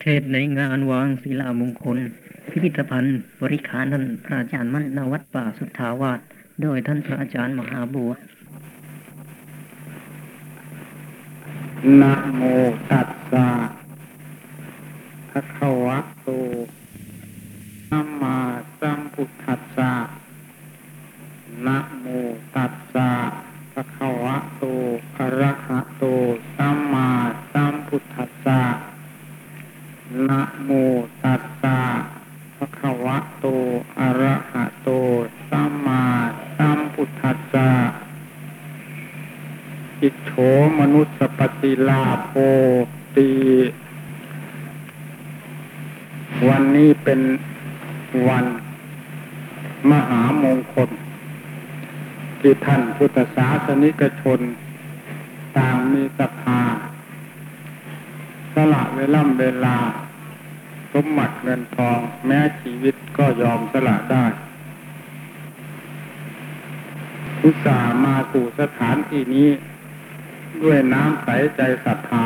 เทศในงานวางศิลามงคล พิพิธภัณฑ์ บริขารท่านพระอาจารย์มั่นนวัดป่าสุทธาวาสโดยท่านพระอาจารย์มหาบัวนะโมตัสสะภะคะวะโตสัมมาสัมพุทธัสสะ โมตัสสะภะคะวะโต อะระหะโต สัมมาสัมพุทธัสสะอิโฉมนุสสปฏิลาโภตี วันนี้เป็นวันมหามงคล ที่ท่านพุทธศาสนิกชน ต่างมีศรัทธาสละเวล่ำเวลา สมบัติเงินทองแม้ชีวิตก็ยอมสละได้อุตส่าห์มาสู่สถานที่นี้ ด้วยน้ำใสใจศรัทธา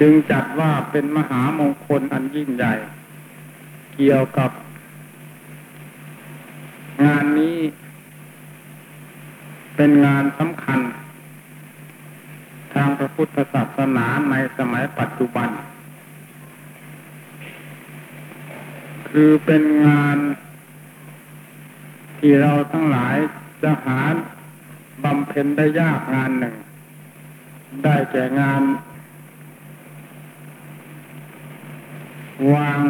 จึงจัดว่าเป็นมหามงคลอันยิ่งใหญ่ เกี่ยวกับ งานนี้ เป็นงานสำคัญ พระพุทธศาสนาในสมัยปัจจุบัน คือเป็นงานที่เราทั้งหลายจะหาบำเพ็ญได้ยากงานหนึ่ง ได้แก่งาน วาง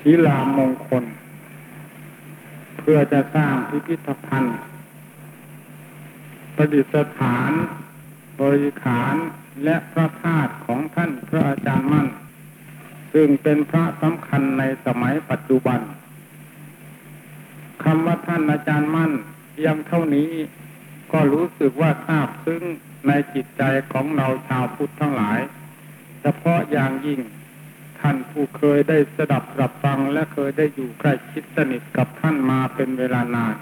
ศิลามงคล เพื่อจะสร้างพิพิธภัณฑ์ ประดิษฐานบริขารและพระธาตุของท่านพระอาจารย์มั่น ซึ่งเป็นพระสำคัญในสมัยปัจจุบันคำว่าท่านอาจารย์มั่นเพียงเท่านี้ก็รู้สึกว่าทราบซึ้งในจิตใจของเราชาวพุทธทั้งหลาย เฉพาะอย่างยิ่งท่านผู้เคยได้สดับรับฟังและเคยได้อยู่ใกล้ชิดสนิทกับท่านมาเป็นเวลานาน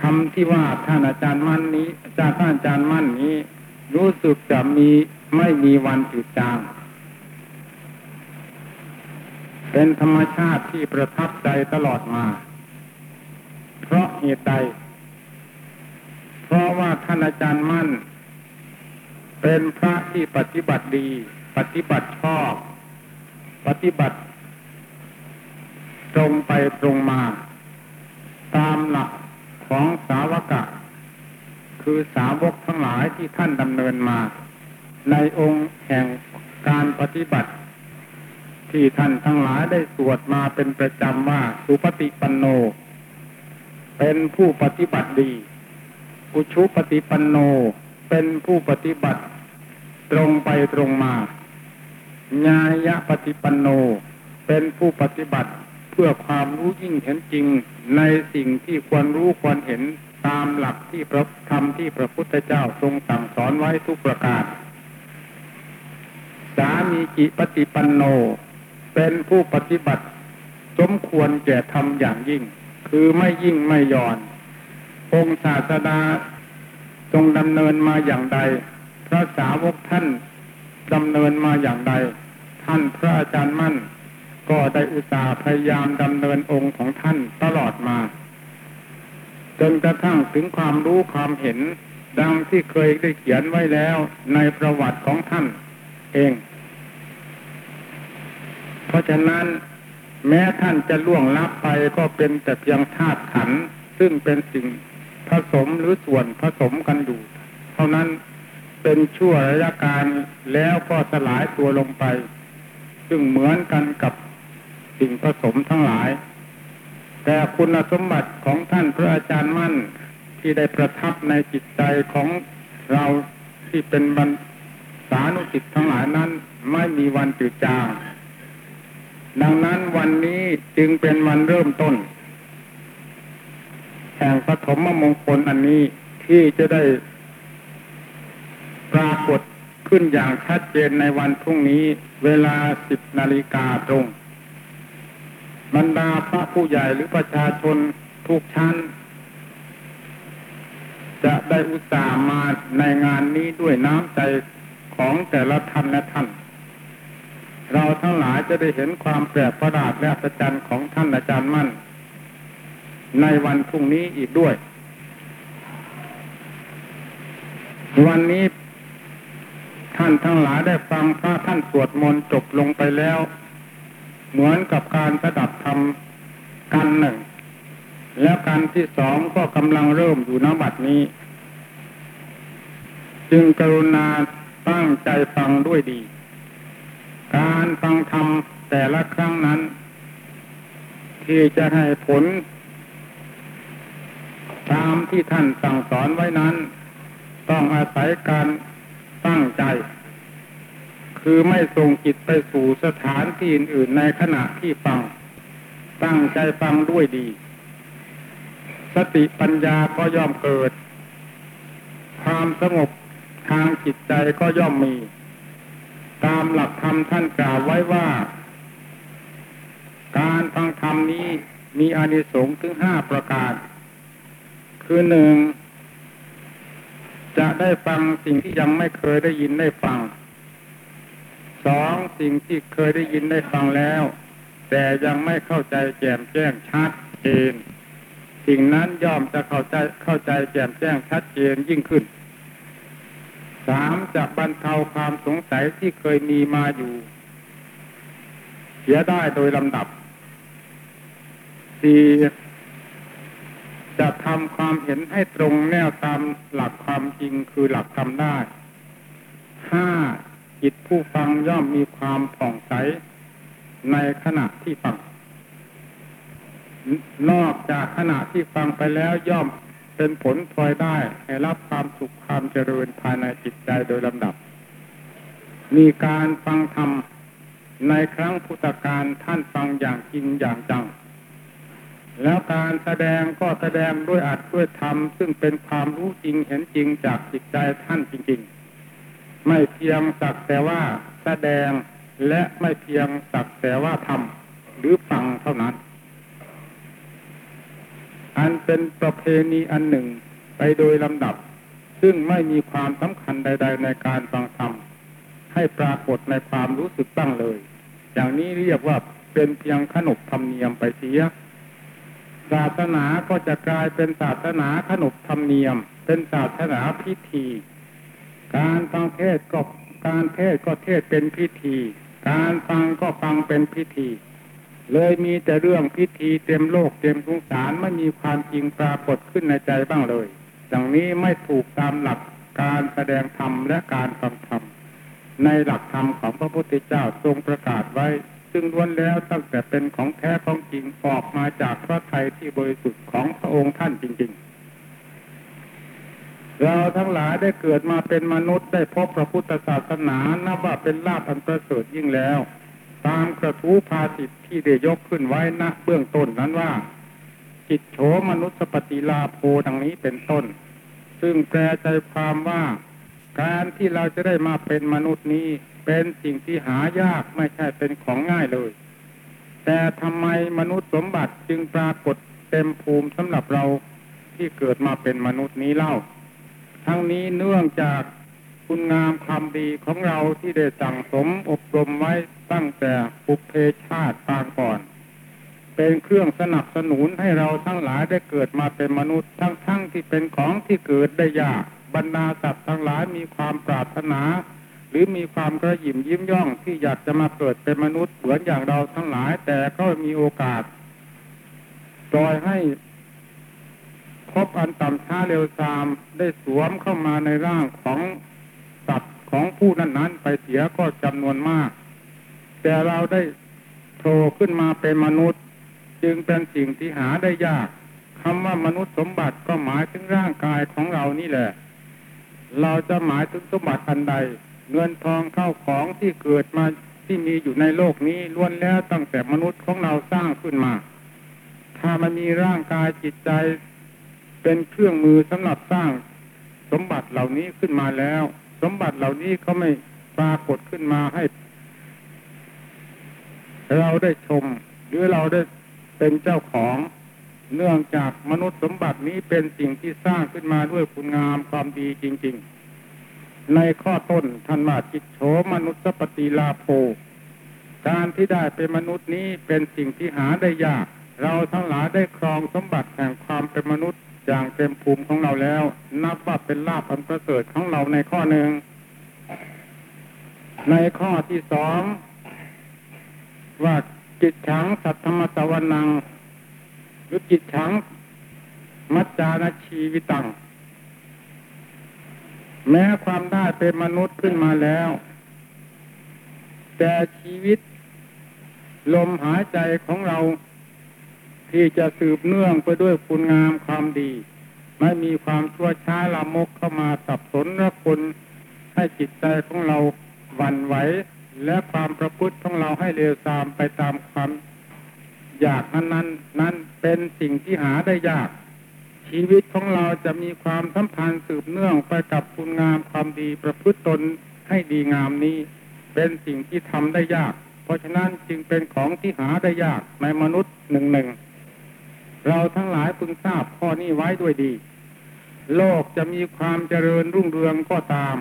คำที่ว่าท่านอาจารย์มั่นนี้อาจารย์ท่านอาจารย์มั่นนี้ รู้สึกจะมีไม่มีวันจืดจางเป็นธรรมชาติที่ประทับใจตลอดมา เพราะเหตุใด เพราะว่าท่านอาจารย์มั่น เป็นพระที่ปฏิบัติดี ปฏิบัติชอบ ปฏิบัติ ตรงไปตรงมา ตามหลัก ของสาวกะ คือสาวกทั้งหลายที่ท่านดำเนินมา ในองค์แห่งการปฏิบัติ ที่ท่านทั้งหลายได้สวดมาเป็นประจำว่าสุปฏิปันโน เป็นผู้ปฏิบัติดีอุชุปฏิปันโนเป็นผู้ปฏิบัติ ตรงไปตรงมา ญาญะปฏิปันโน เป็นผู้ปฏิบัติ พื่อความรู้ยิ่งเห็นจริงในสิ่งที่ควรรู้ควรเห็นตามหลักที่พระธรรมที่พระพุทธเจ้าทรงสั่งสอนไว้ทุกประการ สามีจิปฏิปันโน เป็นผู้ปฏิบัติ สมควรแก่ทำอย่างยิ่ง คือไม่ยิ่งไม่หย่อนองศาสดาทรงดำเนินมาอย่างใด พระสาวกท่านดำเนินมาอย่างใด ท่านพระอาจารย์มั่น ก็ได้อุตส่าห์พยายามดำเนินองค์ของท่านตลอดมา จนกระทั่งถึงความรู้ความเห็น ดังที่เคยได้เขียนไว้แล้วในประวัติของท่านเอง เพราะฉะนั้นแม้ท่านจะล่วงลับไปก็เป็นแต่เพียงธาตุขันธ์ซึ่งเป็นสิ่งผสมหรือส่วนผสมกันอยู่เท่านั้นเป็นชั่วระยะการแล้วก็สลายตัวลงไป ซึ่งเหมือนกันกับ สิ่งผสมทั้งหลาย แต่คุณสมบัติของท่านพระอาจารย์มั่นที่ได้ประทับในจิตใจของเราที่เป็นบรรสานุจิตทั้งหลายนั้นไม่มีวันจืดจางดังนั้นวันนี้จึงเป็นวันเริ่มต้น แห่งปฐมมงคลอันนี้ที่จะได้ปรากฏขึ้นอย่างชัดเจนในวันพรุ่งนี้เวลาสิบนาฬิกาตรง บรรดาพระผู้ใหญ่หรือประชาชนทุกชั้น จะได้อุตส่าห์มาในงานนี้ด้วยน้ำใจของแต่ละท่านและท่าน เราทั้งหลายจะได้เห็นความแปลกประหลาดและอัศจรรย์ของท่านอาจารย์มั่น ในวันพรุ่งนี้อีกด้วย วันนี้ท่านทั้งหลายได้ฟังพระท่านสวดมนต์จบลงไปแล้ว เหมือนกับการประดับธรรมกันหนึ่ง แล้วการที่สองก็กำลังเริ่มอยู่ณบัดนี้ จึงกรุณาตั้งใจฟังด้วยดี การฟังธรรมแต่ละครั้งนั้น ที่จะให้ผล ตามที่ท่านสั่งสอนไว้นั้น ต้องอาศัยการตั้งใจ คือไม่ส่งจิตไปสู่สถานที่อื่นในขณะที่ฟัง ตั้งใจฟังด้วยดี สติปัญญาก็ย่อมเกิด ความสงบทางจิตใจก็ย่อมมี ตามหลักธรรมท่านกล่าวไว้ว่า การฟังธรรมนี้มีอานิสงส์ถึงห้าประการ คือหนึ่งจะได้ฟังสิ่งที่ยังไม่เคยได้ยินได้ฟัง สองสิ่งที่เคยได้ยินได้ฟังแล้ว แต่ยังไม่เข้าใจแจ่มแจ้งชัดเจนสิ่งนั้นย่อมจะเข้าใจเข้าใจแจ่มแจ้งชัดเจนยิ่งขึ้นสามจะบรรเทาความสงสัยที่เคยมีมาอยู่ เสียได้โดยลำดับสี่จะทำความเห็นให้ตรงแนวตามหลักความจริงคือหลักทำได้ห้า จิตผู้ฟังย่อมมีความผ่องใสในขณะที่ฟัง นอกจากขณะที่ฟังไปแล้วย่อมเป็นผลพลอยได้ ให้รับความสุขความเจริญภายในจิตใจโดยลำดับ มีการฟังธรรมในครั้งพุทธกาลท่านฟังอย่างจริงอย่างจัง แล้วการแสดงก็แสดงด้วยอัดด้วยธรรมซึ่งเป็นความรู้จริงเห็นจริงจากจิตใจท่านจริง ๆ ไม่เพียงสักแต่ว่าแสดงและไม่เพียงสักแต่ว่าทำหรือฟังเท่านั้น อันเป็นประเพณีอันหนึ่งไปโดยลำดับ ซึ่งไม่มีความสำคัญใด ๆ ในการฟังธรรมให้ปรากฏในความรู้สึกบ้างเลย อย่างนี้เรียกว่าเป็นเพียงขนบธรรมเนียมไปเสียศาสนาก็จะกลายเป็นศาสนาขนบธรรมเนียม เป็นศาสนาพิธี การฟังเทศก็การเทศก็เทศเป็นพิธี การฟังก็ฟังเป็นพิธี เลยมีแต่เรื่องพิธีเต็มโลกเต็มสงสารไม่มีความจริงปรากฏขึ้นในใจบ้างเลยดังนี้ไม่ถูกตามหลักการแสดงธรรมและการฟังธรรมในหลักธรรมของพระพุทธเจ้าทรงประกาศไว้ ซึ่งล้วนแล้วตั้งแต่เป็นของแท้ของจริงออกมาจากพระทัยที่บริสุทธิ์ของพระองค์ท่านจริง ๆ เราทั้งหลายได้เกิดมาเป็นมนุษย์ได้พบพระพุทธศาสนา นับว่าเป็นลาภอันประเสริฐยิ่งแล้ว ตามกระทู้ภาสิทธิที่ได้ยกขึ้นไว้ณเบื้องต้นนั้นว่าจิตโฉมนุษย์ปฏิลาโภดังนี้เป็นต้น ซึ่งแปลใจความว่าการที่เราจะได้มาเป็นมนุษย์นี้เป็นสิ่งที่หายากไม่ใช่เป็นของง่ายเลย แต่ทำไมมนุษย์สมบัติจึงปรากฏเต็มภูมิสำหรับเราที่เกิดมาเป็นมนุษย์นี้เล่า ทั้งนี้เนื่องจากคุณงามความดีของเราที่ได้สั่งสมอบรมไว้ตั้งแต่ปุเพชาติปางก่อน เป็นเครื่องสนับสนุนให้เราทั้งหลายได้เกิดมาเป็นมนุษย์ทั้งๆทที่เป็นของที่เกิดได้ยากบรรดาสัตว์ทั้งหลายมีความปรารถนา หรือมีความกระหยิ่มยิ้มย่องที่อยากจะมาเกิดเป็นมนุษย์เหมือนอย่างเราทั้งหลายแต่ก็มีโอกาสปล่อยให้ พบอันต่ำช้าเร็วซามได้สวมเข้ามาในร่างของสัตว์ของผู้นั้นๆ ไปเสียก็จำนวนมาก แต่เราได้โผล่ขึ้นมาเป็นมนุษย์ จึงเป็นสิ่งที่หาได้ยากคำว่ามนุษย์สมบัติก็หมายถึงร่างกายของเรานี่แหละ เราจะหมายถึงสมบัติอันใด เงินทองเข้าของที่เกิดมาที่มีอยู่ในโลกนี้ล้วนแล้วตั้งแต่มนุษย์ของเราสร้างขึ้นมา ถ้ามันมีร่างกายจิตใจ เป็นเครื่องมือสำหรับสร้างสมบัติเหล่านี้ขึ้นมาแล้ว สมบัติเหล่านี้เขาไม่ปรากฏขึ้นมาให้ เราได้ชม หรือเราได้เป็นเจ้าของเนื่องจากมนุษย์สมบัตินี้เป็นสิ่งที่สร้างขึ้นมาด้วยคุณงามความดีจริง ๆ ในข้อต้นท่านว่าจิตโฉมนุษย์ปฏิลาโภการที่ได้เป็นมนุษย์นี้เป็นสิ่งที่หาได้ยาก เราทั้งหลายได้ครองสมบัติแห่งความเป็นมนุษย์ อย่างเต็มภูมิของเราแล้ว นับว่าเป็นลาภอันประเสริฐของเราในข้อหนึ่ง ในข้อที่สองว่าจิตฉังสัทธรรมสวนัง หรือจิตฉัง มัจจานชีวิตัง แม้ความได้เป็นมนุษย์ขึ้นมาแล้ว แต่ชีวิต ลมหายใจของเรา ที่จะสืบเนื่องไปด้วยคุณงามความดี ไม่มีความชั่วช้าละมกเข้ามาสับสนและคนให้จิตใจของเราหวั่นไหวและความประพฤติของเราให้เร็วตามไปตามความอยากนั้นนั้นนั้นเป็นสิ่งที่หาได้ยาก ชีวิตของเราจะมีความสัมพันธ์สืบเนื่องไปกับคุณงามความดีประพฤติตนให้ดีงามนี้ เป็นสิ่งที่ทำได้ยาก เพราะฉะนั้นจึงเป็นของที่หาได้ยากในมนุษย์หนึ่งหนึ่ง เราทั้งหลายพึงทราบข้อนี้ไว้ด้วยดี โลกจะมีความเจริญรุ่งเรืองก็ตาม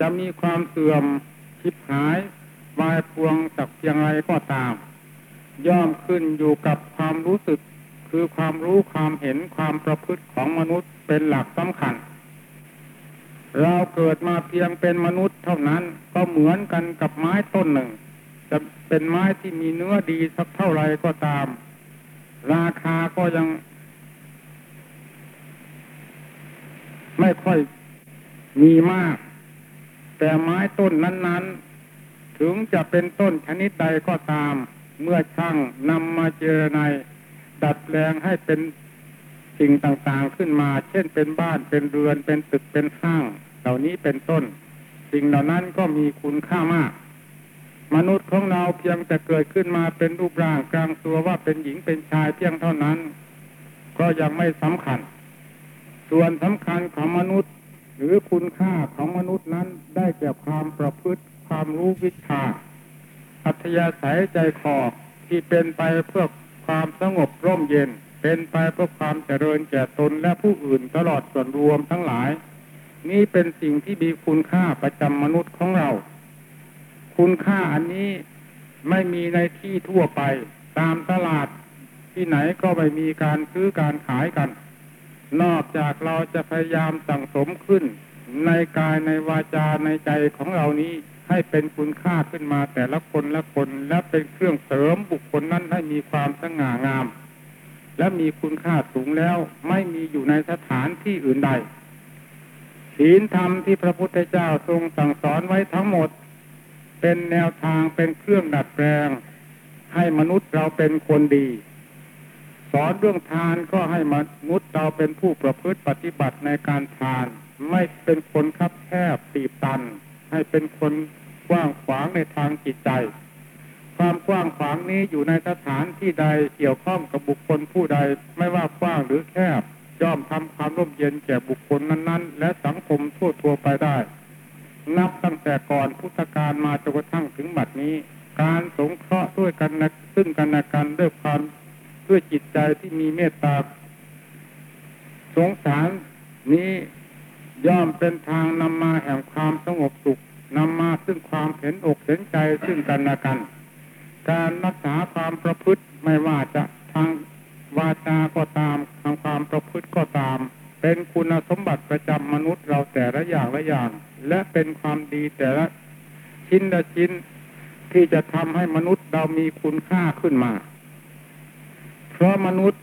จะมีความเสื่อมชิบหายวายพวงสักเพียงไรก็ตาม ย่อมขึ้นอยู่กับความรู้สึก คือความรู้ความเห็นความประพฤติของมนุษย์เป็นหลักสำคัญ เราเกิดมาเพียงเป็นมนุษย์เท่านั้นก็เหมือนกันกับไม้ต้นหนึ่ง จะเป็นไม้ที่มีเนื้อดีสักเท่าไรก็ตาม ราคาก็ยัง ไม่ค่อยมีมาก แต่ไม้ต้นนั้นๆ ถึงจะเป็นต้นชนิดใดก็ตาม เมื่อช่างนำมาเจรในดัดแปลงให้เป็นสิ่งต่างๆขึ้นมา เช่นเป็นบ้านเป็นเรือนเป็นตึกเป็นห้าง เหล่านี้เป็นต้น สิ่งเหล่านั้นก็มีคุณค่ามาก มนุษย์ของเราเพียงแต่เกิดขึ้นมาเป็นรูปร่างกลางตัวว่าเป็นหญิงเป็นชายเพียงเท่านั้น ก็ยังไม่สำคัญ ส่วนสำคัญของมนุษย์ หรือคุณค่าของมนุษย์นั้นได้แก่ความประพฤติความรู้วิชา อัธยาศัยใจคอที่เป็นไปเพื่อความสงบร่มเย็น เป็นไปเพื่อความเจริญแก่ตนและผู้อื่นตลอดส่วนรวมทั้งหลาย นี่เป็นสิ่งที่มีคุณค่าประจำมนุษย์ของเรา คุณค่าอันนี้ไม่มีในที่ทั่วไป ตามตลาดที่ไหนก็ไม่มีการซื้อการขายกัน นอกจากเราจะพยายามสั่งสมขึ้น ในกายในวาจาในใจของเรานี้ให้เป็นคุณค่าขึ้นมาแต่ละคนละคนและเป็นเครื่องเสริมบุคคลนั้นให้มีความสง่างาม และมีคุณค่าสูงแล้วไม่มีอยู่ในสถานที่อื่นใดศีลธรรมที่พระพุทธเจ้าทรงสั่งสอนไว้ทั้งหมด เป็นแนวทางเป็นเครื่องดัดแปลง ให้มนุษย์เราเป็นคนดี สอนเรื่องทานก็ให้มนุษย์เราเป็นผู้ประพฤติปฏิบัติในการทาน ไม่เป็นคนคับแคบตีบตัน ให้เป็นคนกว้างขวางในทางจิตใจ ความกว้างขวางนี้อยู่ในสถานที่ใดเกี่ยวข้องกับบุคคลผู้ใดไม่ว่ากว้างหรือแคบย่อมทำความร่มเย็นแก่บุคคลนั้น ๆ และสังคมทั่วทั่วไปได้ นับตั้งแต่ก่อนพุทธกาลมาจนกระทั่งถึงบัดนี้ การสงเคราะห์ด้วยกันนะซึ่งกันและกันด้วยความด้วยจิตใจที่มีเมตตา สงสารนี้ย่อมเป็นทางนำมาแห่งความสงบสุขนำมาซึ่งความเห็นอกเห็นใจซึ่งกันและกัน การรักษาความประพฤติไม่ว่าจะทางวาจาก็ตามทางความประพฤติก็ตาม เป็นคุณสมบัติประจำมนุษย์เราแต่ละอย่างละอย่าง และเป็นความดีแต่ละชิ้นละชิ้นที่จะทำให้มนุษย์เรามีคุณค่าขึ้นมา เพราะมนุษย์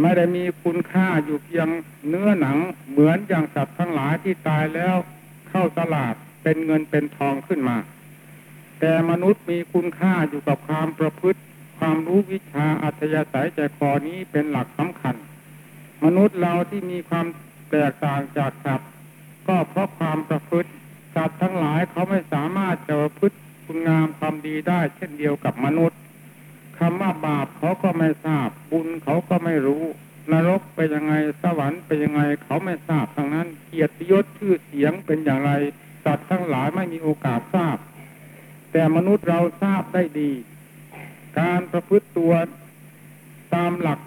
ไม่ได้มีคุณค่าอยู่เพียงเนื้อหนังเหมือนอย่างสัตว์ทั้งหลายที่ตายแล้วเข้าตลาดเป็นเงินเป็นทองขึ้นมา แต่มนุษย์มีคุณค่าอยู่กับความประพฤติ ความรู้วิชาอัธยาศัยใจคอนี้เป็นหลักสำคัญ มนุษย์เราที่มีความแตกต่างจากสัตว์ก็เพราะความประพฤติสัตว์ทั้งหลายเขาไม่สามารถจะประพฤติคุณงามความดีได้ เช่นเดียวกับมนุษย์คำว่าบาปเขาก็ไม่ทราบ บุญเขาก็ไม่รู้ นรกเป็นยังไงสวรรค์เป็นยังไงเขาไม่ทราบทั้งนั้นเกียรติยศชื่อเสียงเป็นอย่างไรสัตว์ทั้งหลายไม่มีโอกาสทราบ แต่มนุษย์เราทราบได้ดี การประพฤติตัวตามหลัก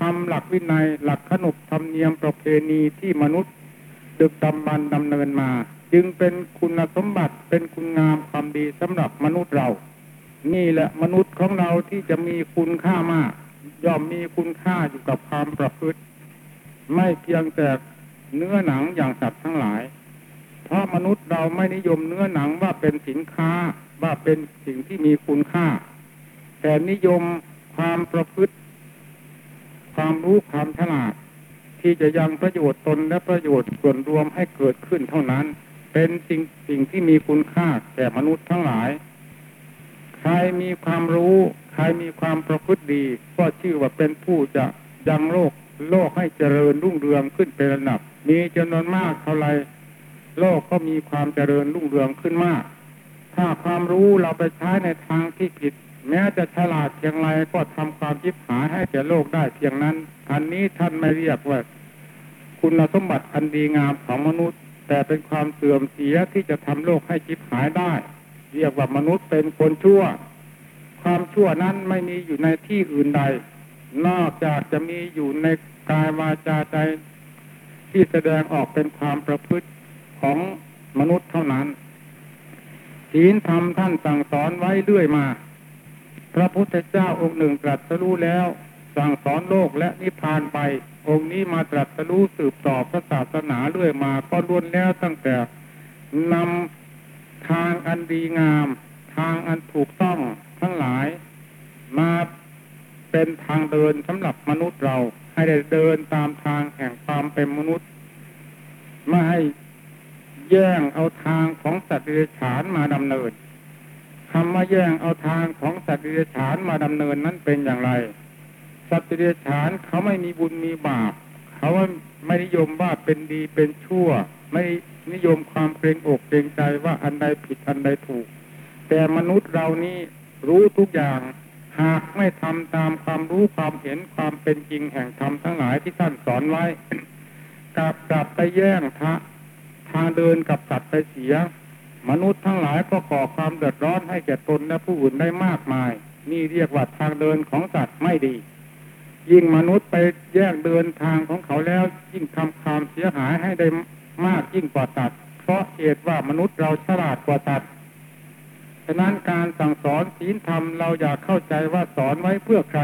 ธรรมหลักวินัย หลักขนบธรรมเนียมประเพณีที่มนุษย์ ดึกดำบรรดำเนินมา จึงเป็นคุณสมบัติเป็นคุณงามความดีสำหรับมนุษย์เรา นี่แหละมนุษย์ของเราที่จะมีคุณค่ามาก ย่อมมีคุณค่าอยู่กับความประพฤติ ไม่เพียงแต่เนื้อหนังอย่างสัตว์ทั้งหลาย เพราะมนุษย์เราไม่นิยมเนื้อหนังว่าเป็นสินค้าว่าเป็นสิ่งที่มีคุณค่า แต่นิยมความประพฤติ ความรู้ความฉลาด ที่จะยังประโยชน์ตนและประโยชน์ส่วนรวมให้เกิดขึ้นเท่านั้น เป็นสิ่งสิ่งที่มีคุณค่าแก่มนุษย์ทั้งหลาย ใครมีความรู้ ใครมีความประพฤติดี ก็ชื่อว่าเป็นผู้จะยังโลกโลกให้เจริญรุ่งเรืองขึ้นเป็นระดับ มีจำนวนมากเท่าไรโลกก็มีความเจริญรุ่งเรืองขึ้นมาก ถ้าความรู้เราไปใช้ในทางที่ผิด แม้จะฉลาดเพียงไรก็ทำความยิบหายให้แก่โลกได้เพียงนั้น อันนี้ท่านไม่เรียกว่า คุณสมบัติอันดีงามของมนุษย์ แต่เป็นความเสื่อมเสียที่จะทำโลกให้จิบหายได้ เรียกว่ามนุษย์เป็นคนชั่ว ความชั่วนั้นไม่มีอยู่ในที่อื่นใด นอกจากจะมีอยู่ในกายวาจาใจ ที่แสดงออกเป็นความประพฤติของมนุษย์เท่านั้นศีลธรรมท่านสั่งสอนไว้เรื่อยมา พระพุทธเจ้าองค์หนึ่งตรัสรู้แล้ว สั่งสอนโลกและนิพพานไป องค์นี้มาตรัสรู้สืบต่อพระศาสนาเรื่อยมาก็ล้วนแล้วตั้งแต่นำทางอันดีงาม ทางอันถูกต้องทั้งหลายมาเป็นทางเดินสำหรับมนุษย์เรา ให้ได้เดินตามทางแห่งความเป็นมนุษย์ไม่ให้แย่งเอาทางของสัตว์เดรัจฉานมาดำเนิน คำว่าแย่งเอาทางของสัตว์เดรัจฉานมาดำเนินนั้นเป็นอย่างไร สัตว์เดรัจฉานเขาไม่มีบุญมีบาปเขาไม่นิยมว่าเป็นดีเป็นชั่ว ไม่นิยมความเกรงอกเกรงใจว่าอันใดผิดอันใดถูก แต่มนุษย์เรานี้รู้ทุกอย่างหากไม่ทำตามความรู้ความเห็นความเป็นจริงแห่งธรรมทั้งหลายที่ท่านสอนไว้กลับกลับไปแย่งทะทางเดินกับสัตว์ไปเสีย มนุษย์ทั้งหลายก็ก่อความเดือดร้อนให้แก่ตนและผู้อื่นได้มากมาย นี่เรียกว่าทางเดินของสัตว์ไม่ดี ยิ่งมนุษย์ไปแยกเดินทางของเขาแล้ว ยิ่งทำความเสียหายให้ได้มากยิ่งกว่าสัตว์เพราะเหตุว่ามนุษย์เราฉลาดกว่าสัตว์ฉะนั้นการสั่งสอนศีลธรรมเราอยากเข้าใจว่าสอนไว้เพื่อใคร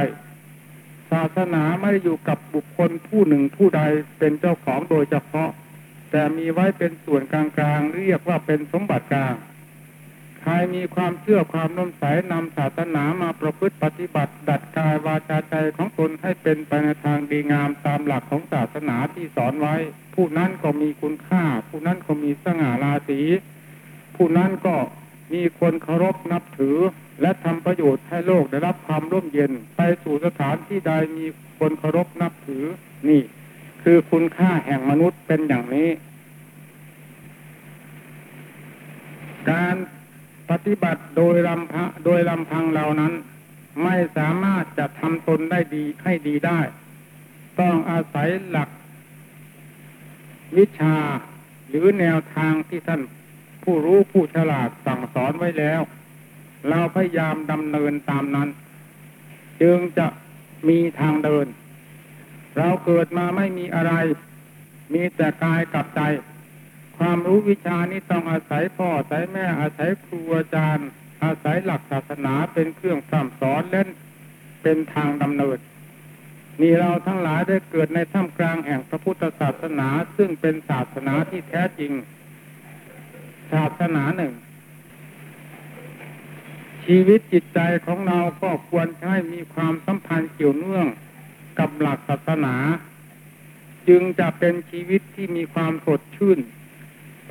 ศาสนาไม่ได้อยู่กับบุคคลผู้หนึ่งผู้ใดเป็นเจ้าของโดยเฉพาะ แต่มีไว้เป็นส่วนกลางๆ เรียกว่าเป็นสมบัติกลาง ใครมีความเชื่อความน้มใสนำศาสนามาประพฤติปฏิบัติ ดัดกายวาจาใจของตนให้เป็นไปในทางดีงามตามหลักของศาสนาที่สอนไว้ ผู้นั้นก็มีคุณค่า ผู้นั้นก็มีสง่าราศี ผู้นั้นก็มีคนเคารพนับถือ และทำประโยชน์ให้โลกได้รับความร่มเย็น ไปสู่สถานที่ใดมีคนเคารพนับถือนี่ คือคุณค่าแห่งมนุษย์เป็นอย่างนี้ การปฏิบัติโดยลำพังโดยลำพังเหล่านั้น ไม่สามารถจะทำตนได้ดีให้ดีได้ ต้องอาศัยหลัก วิชาหรือแนวทางที่ท่านผู้รู้ผู้ฉลาดสั่งสอนไว้แล้ว เราพยายามดำเนินตามนั้น จึงจะมีทางเดิน เราเกิดมาไม่มีอะไร มีแต่กายกับใจ ความรู้วิชานี้ต้องอาศัยพ่ออาศัยแม่อาศัยครูอาจารย์ อาศัยหลักศาสนาเป็นเครื่องสั่สอนเล่นเป็นทางดำเนินนี่เราทั้งหลายได้เกิดในท่ามกลางแห่งพระพุทธศาสนา ซึ่งเป็นศาสนาที่แท้จริง ศาสนาหนึ่ง ชีวิตจิตใจของเราก็ควรให้มีความสัมพันธ์เกี่ยวเนื่องกับหลักศาสนา จึงจะเป็นชีวิตที่มีความสดชื่น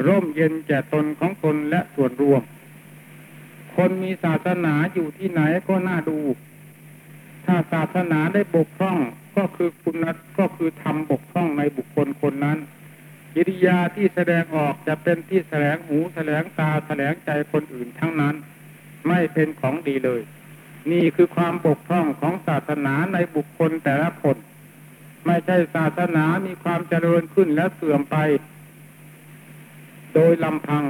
ร่มเย็นแก่ตนของตนและส่วนรวม คนมีศาสนาอยู่ที่ไหนก็น่าดู ถ้าศาสนาได้บกพร่องก็คือคุณก็คือทำบกพร่องในบุคคลคนนั้นกิริยาที่แสดงออกจะเป็นที่แสลงหูแสลงตาแสลงใจคนอื่นทั้งนั้น ไม่เป็นของดีเลย นี่คือความบกพร่องของศาสนาในบุคคลแต่ละคน ไม่ใช่ศาสนามีความเจริญขึ้นและเสื่อมไป โดยลำพัง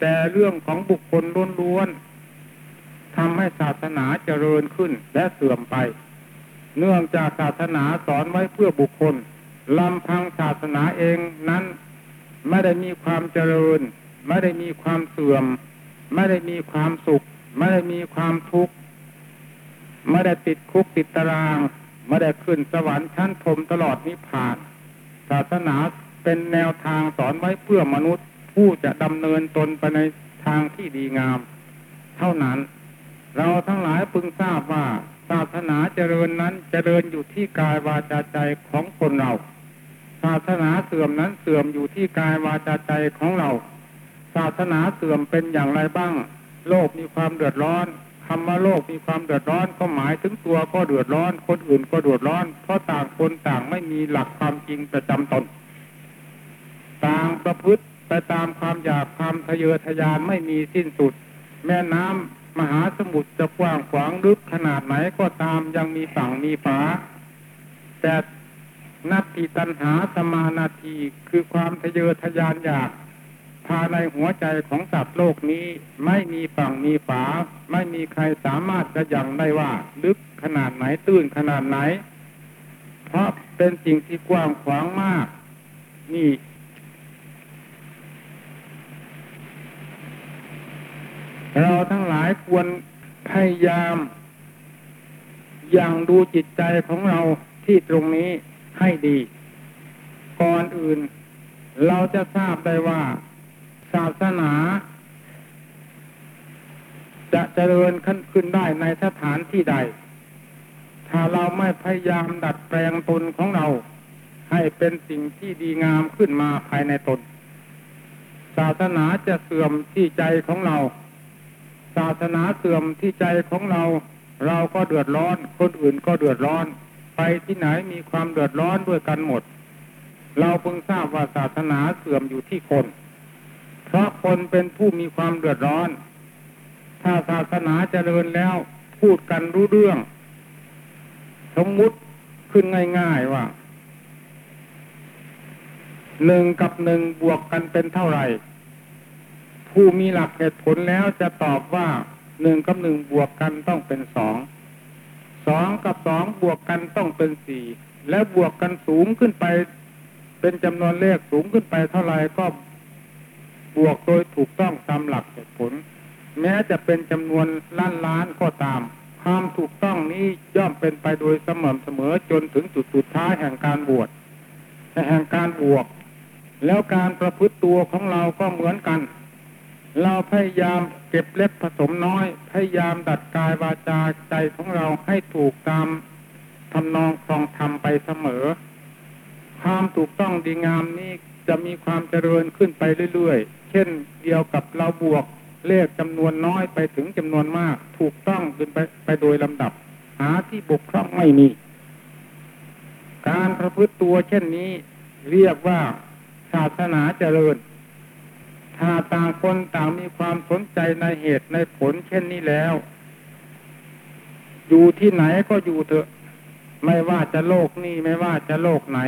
แต่เรื่องของบุคคลล้วนๆทำให้ศาสนาเจริญขึ้นและเสื่อมไป เนื่องจากศาสนาสอนไว้เพื่อบุคคลลำพังศาสนาเองนั้น ไม่ได้มีความเจริญ ไม่ได้มีความเสื่อม ไม่ได้มีความสุข ไม่ได้มีความทุกข์ไม่ได้ติดคุกติดตารางไม่ได้ขึ้นสวรรค์ชั้นพรหมตลอดนิพพาน ศาสนาเป็นแนวทางสอนไว้เพื่อมนุษย์ ผู้จะดำเนินตนไปในทางที่ดีงาม เท่านั้น เราทั้งหลายพึงทราบว่าศาสนาเจริญนั้นเจริญอยู่ที่กายวาจาใจของคนเรา ศาสนาเสื่อมนั้นเสื่อมอยู่ที่กายวาจาใจของเรา ศาสนาเสื่อมเป็นอย่างไรบ้าง โลกมีความเดือดร้อนคำว่าโลกมีความเดือดร้อนก็หมายถึงตัวก็เดือดร้อน คนอื่นก็เดือดร้อน เพราะต่างคนต่างไม่มีหลักความจริงประจำตน ต่างประพฤติ ไปตามความอยากความทะเยอทะยานไม่มีสิ้นสุด แม่น้ำมหาสมุทรจะกว้างขวางลึกขนาดไหนก็ตามยังมีฝั่งมีฝาแต่นัตติตันหาสมานาทีคือความทะเยอทะยานอยากภายในหัวใจของสัตว์โลกนี้ไม่มีฝั่งมีฝา ไม่มีใครสามารถจะยังได้ว่า ลึกขนาดไหนตื้นขนาดไหน เพราะเป็นสิ่งที่กว้างขวางมาก นี่ เราทั้งหลายควรพยายามอย่างดูจิตใจของเราที่ตรงนี้ให้ดี ก่อนอื่น เราจะทราบได้ว่า ศาสนา จะเจริญขึ้นขึ้นได้ในสถานที่ใด ถ้าเราไม่พยายามดัดแปลงตนของเรา ให้เป็นสิ่งที่ดีงามขึ้นมาภายในตน ศาสนาจะเสื่อมที่ใจของเราาสนาเสื่อมที่ใจของเรา เราก็เดือดร้อน คนอื่นก็เดือดร้อน ไปที่ไหนมีความเดือดร้อนด้วยกันหมด เราเพิ่งทราบว่าศาสนาเสื่อมอยู่ที่คน เพราะคนเป็นผู้มีความเดือดร้อน ถ้าศาสนาเจริญแล้วพูดกันรู้เรื่อง สมมุติขึ้นง่าย ๆว่าหนึ่งกับหนึ่งบวกกันเป็นเท่าไหร่ ผู้มีหลักเหตุผลแล้วจะตอบว่าหนึ่งกับหนึ่งบวกกันต้องเป็นสองสองกับสองบวกกันต้องเป็นสี่และบวกกันสูงขึ้นไป เป็นจำนวนเลขสูงขึ้นไปเท่าไหร่ก็บวกโดยถูกต้องตามหลักเหตุผล แม้จะเป็นจำนวนล้านล้านก็ตามความถูกต้องนี้ย่อมเป็นไปโดยเสมอเสมอจนถึงจุดสุดท้ายแห่งการบวชแห่งการบวก แล้วการประพฤติตัวของเราก็เหมือนกัน เราพยายามเก็บเล็กผสมน้อย พยายามดัดกายวาจาใจของเราให้ถูกตามทำนองครองธรรมไปเสมอ ความถูกต้องดีงามนี้จะมีความเจริญขึ้นไปเรื่อยๆ เช่นเดียวกับเราบวกเลขจำนวนน้อยไปถึงจำนวนมาก ถูกต้องขึ้นไปไปโดยลำดับ หาที่บกพร่องไม่มี การประพฤติตัวเช่นนี้ เรียกว่าศาสนาเจริญ ถ้าต่างคนต่างมีความสนใจในเหตุในผลเช่นนี้แล้ว อยู่ที่ไหนก็อยู่เถอะ ไม่ว่าจะโลกนี้ไม่ว่าจะโลกไหน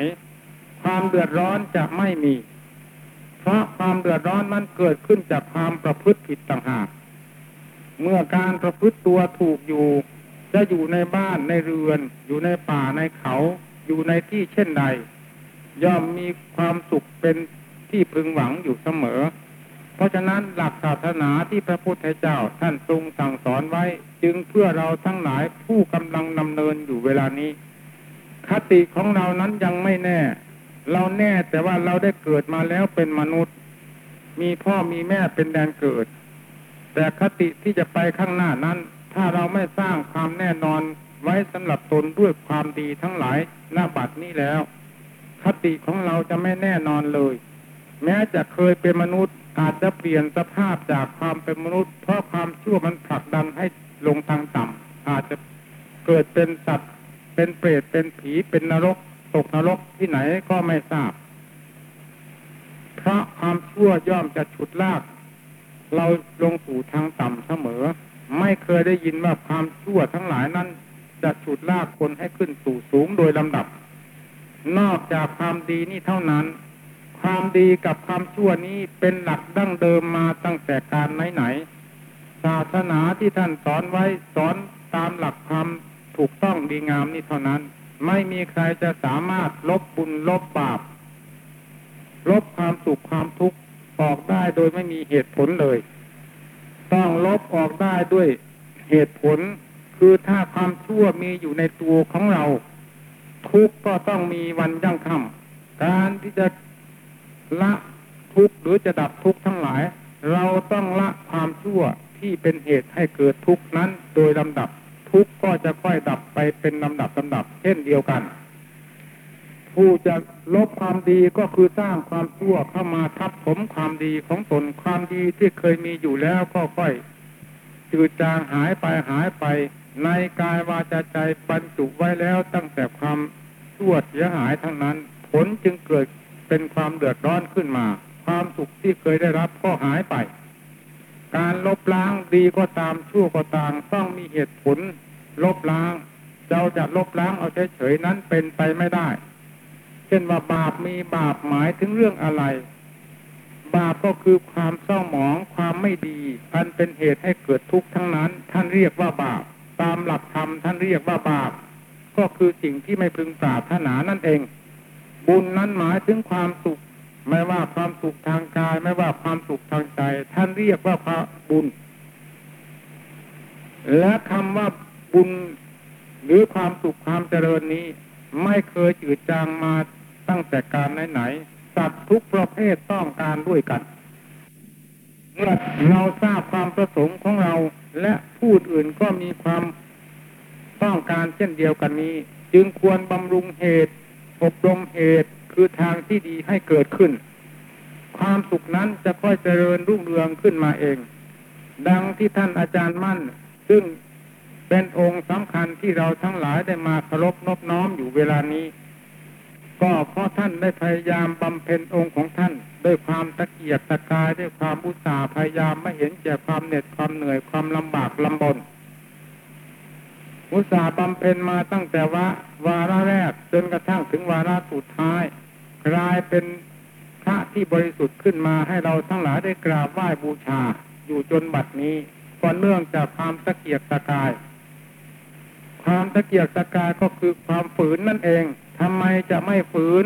ความเดือดร้อนจะไม่มี เพราะความเดือดร้อนมันเกิดขึ้นจากความประพฤติผิดต่างหากเมื่อการประพฤติตัวถูกอยู่ จะอยู่ในบ้านในเรือน อยู่ในป่าในเขา อยู่ในที่เช่นใด ย่อมมีความสุขเป็นที่พึงหวังอยู่เสมอ เพราะฉะนั้นหลักศาสนาที่พระพุทธเจ้าท่านทรงสั่งสอนไว้ จึงเพื่อเราทั้งหลายผู้กำลังดำเนินอยู่เวลานี้ คติของเรานั้นยังไม่แน่ เราแน่แต่ว่าเราได้เกิดมาแล้วเป็นมนุษย์ มีพ่อมีแม่เป็นแดนเกิด แต่คติที่จะไปข้างหน้านั้น ถ้าเราไม่สร้างความแน่นอนไว้สำหรับตนด้วยความดีทั้งหลายหน้าบัดนี้แล้ว คติของเราจะไม่แน่นอนเลย แม้จะเคยเป็นมนุษย์ อาจจะเปลี่ยนสภาพจากความเป็นมนุษย์ เพราะความชั่วมันผลักดันให้ลงทางต่ำอาจจะเกิดเป็นสัตว์ เป็นเปรตเป็นผีเป็นนรก ตกนรกที่ไหนก็ไม่ทราบ เพราะความชั่วย่อมจะฉุดลาก เราลงสู่ทางต่ำเสมอ ไม่เคยได้ยินว่าความชั่วทั้งหลายนั้น จะฉุดลากคนให้ขึ้นสู่สูงโดยลำดับ นอกจากความดีนี่เท่านั้น ความดีกับความชั่วนี้เป็นหลักดั้งเดิมมาตั้งแต่การไหนๆศาสนาที่ท่านสอนไว้สอนตามหลักความถูกต้องดีงามนี่เท่านั้น ไม่มีใครจะสามารถลบบุญลบบาป ลบความสุขความทุกข์ออกได้โดยไม่มีเหตุผลเลย ต้องลบออกได้ด้วยเหตุผลคือถ้าความชั่วมีอยู่ในตัวของเรา ทุกก็ต้องมีวันยั่งค่ำการที่จะ ละทุกข์หรือจะดับทุกข์ทั้งหลาย เราต้องละความชั่วที่เป็นเหตุให้เกิดทุกข์นั้น โดยลำดับทุกข์ก็จะค่อยดับไปเป็นลำดับลำดับ เช่นเดียวกัน ผู้จะลบความดีก็คือสร้างความชั่วเข้ามาทับถมความดีของตนความดีที่เคยมีอยู่แล้วก็ค่อยจืดจางหายไปหายไป ในกายวาจาใจบรรจุไว้แล้วตั้งแต่ความชั่วเสียหายทั้งนั้น ผลจึงเกิด เป็นความเดือดร้อนขึ้นมา ความสุขที่เคยได้รับก็หายไป การลบล้างดีก็ตามชั่วก็ตามต้องมีเหตุผล ลบล้างเราจะลบล้างเอาเฉยๆนั้นเป็นไปไม่ได้ เช่นว่าบาปมีบาปหมายถึงเรื่องอะไร บาปก็คือความเศร้าหมองความไม่ดี อันเป็นเหตุให้เกิดทุกข์ทั้งนั้น ท่านเรียกว่าบาป ตามหลักธรรมท่านเรียกว่าบาป ก็คือสิ่งที่ไม่พึงปรารถนานั่นเอง บุญนั้นหมายถึงความสุข ไม่ว่าความสุขทางกาย ไม่ว่าความสุขทางใจ ท่านเรียกว่าพระบุญ และคำว่าบุญหรือความสุขความเจริญนี้ ไม่เคยจืดจางมาตั้งแต่การไหนๆสัตว์ทุกประเภทต้องการด้วยกัน เมื่อเราทราบความประสงค์ของเราและผู้อื่นก็มีความต้องการเช่นเดียวกันนี้ จึงควรบำรุงเหตุ อบรมเหตุคือทางที่ดีให้เกิดขึ้น ความสุขนั้นจะค่อยเจริญรุ่งเรืองขึ้นมาเอง ดังที่ท่านอาจารย์มั่น ซึ่งเป็นองค์สำคัญที่เราทั้งหลายได้มาเคารพนบน้อมอยู่เวลานี้ ก็เพราะท่านได้พยายามบำเพ็ญองค์ของท่าน ด้วยความตะเกียกตะกายด้วยความอุตสาห์พยายามไม่เห็นแก่ความเหน็ดความเหนื่อยความลำบากลำบน อุตสาห์บำเพ็ญมาตั้งแต่ว่าวาระแรกจนกระทั่งถึงวาระสุดท้าย กลายเป็นพระที่บริสุทธิ์ขึ้นมาให้เราทั้งหลายได้กราบไหว้บูชาอยู่จนบัดนี้ก็เนื่องจากความตะเกียกตะกาย ความตะเกียกตะกายก็คือความฝืนนั่นเองทำไมจะไม่ฝืน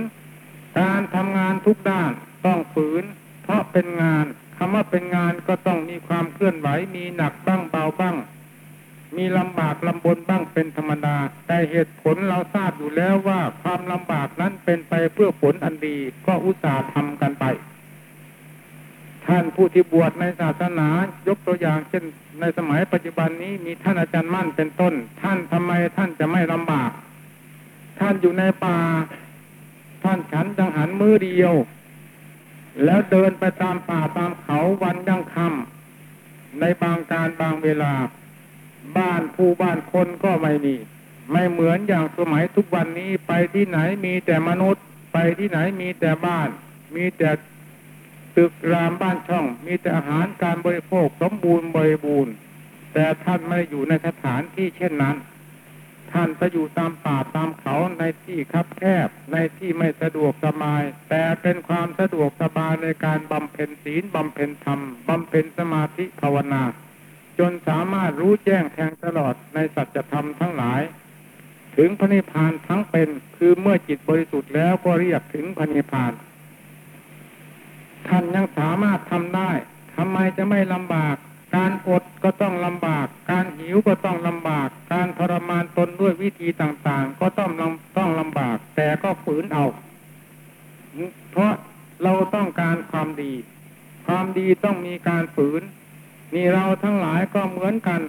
การทำงานทุกด้านต้องฝืน เพราะเป็นงานคำว่าเป็นงานก็ต้องมีความเคลื่อนไหวมีหนักบ้างเบาบ้าง มีลำบากลำบนบ้างเป็นธรรมดา แต่เหตุผลเราทราบอยู่แล้วว่าความลำบากนั้นเป็นไปเพื่อผลอันดีก็อุตส่าห์ทำกันไป ท่านผู้ที่บวชในศาสนายกตัวอย่างเช่น ในสมัยปัจจุบันนี้มีท่านอาจารย์มั่นเป็นต้น ท่านทำไมท่านจะไม่ลำบาก ท่านอยู่ในป่า ท่านฉันจังหันมือเดียว แล้วเดินไปตามป่าตามเขาวันยังคำในบางการบางเวลา บ้านผู้บ้านคนก็ไม่มี ไม่เหมือนอย่างสมัยทุกวันนี้ไปที่ไหนมีแต่มนุษย์ ไปที่ไหนมีแต่บ้าน มีแต่ตึกรามบ้านช่อง มีแต่อาหารการบริโภคสมบูรณ์บริบูรณ์ แต่ท่านไม่อยู่ในสถานที่เช่นนั้น ท่านไปอยู่ตามป่าตามเขาในที่คับแคบในที่ไม่สะดวกสบาย แต่เป็นความสะดวกสบายในการบำเพ็ญศีลบำเพ็ญธรรมบำเพ็ญสมาธิภาวนา จนสามารถรู้แจ้งแทงตลอดในสัจธรรมทั้งหลาย ถึงพระนิพพานทั้งเป็นคือเมื่อจิตบริสุทธิ์แล้วก็เรียกถึงพระนิพพาน ท่านยังสามารถทำได้ทำไมจะไม่ลำบาก การอดก็ต้องลำบาก การหิวก็ต้องลำบาก การทรมานตนด้วยวิธีต่างๆ ก็ต้องลำต้องลำบาก แต่ก็ฝืนเอา เพราะเราต้องการความดี ความดีต้องมีการฝืน นี่เราทั้งหลายก็เหมือนกัน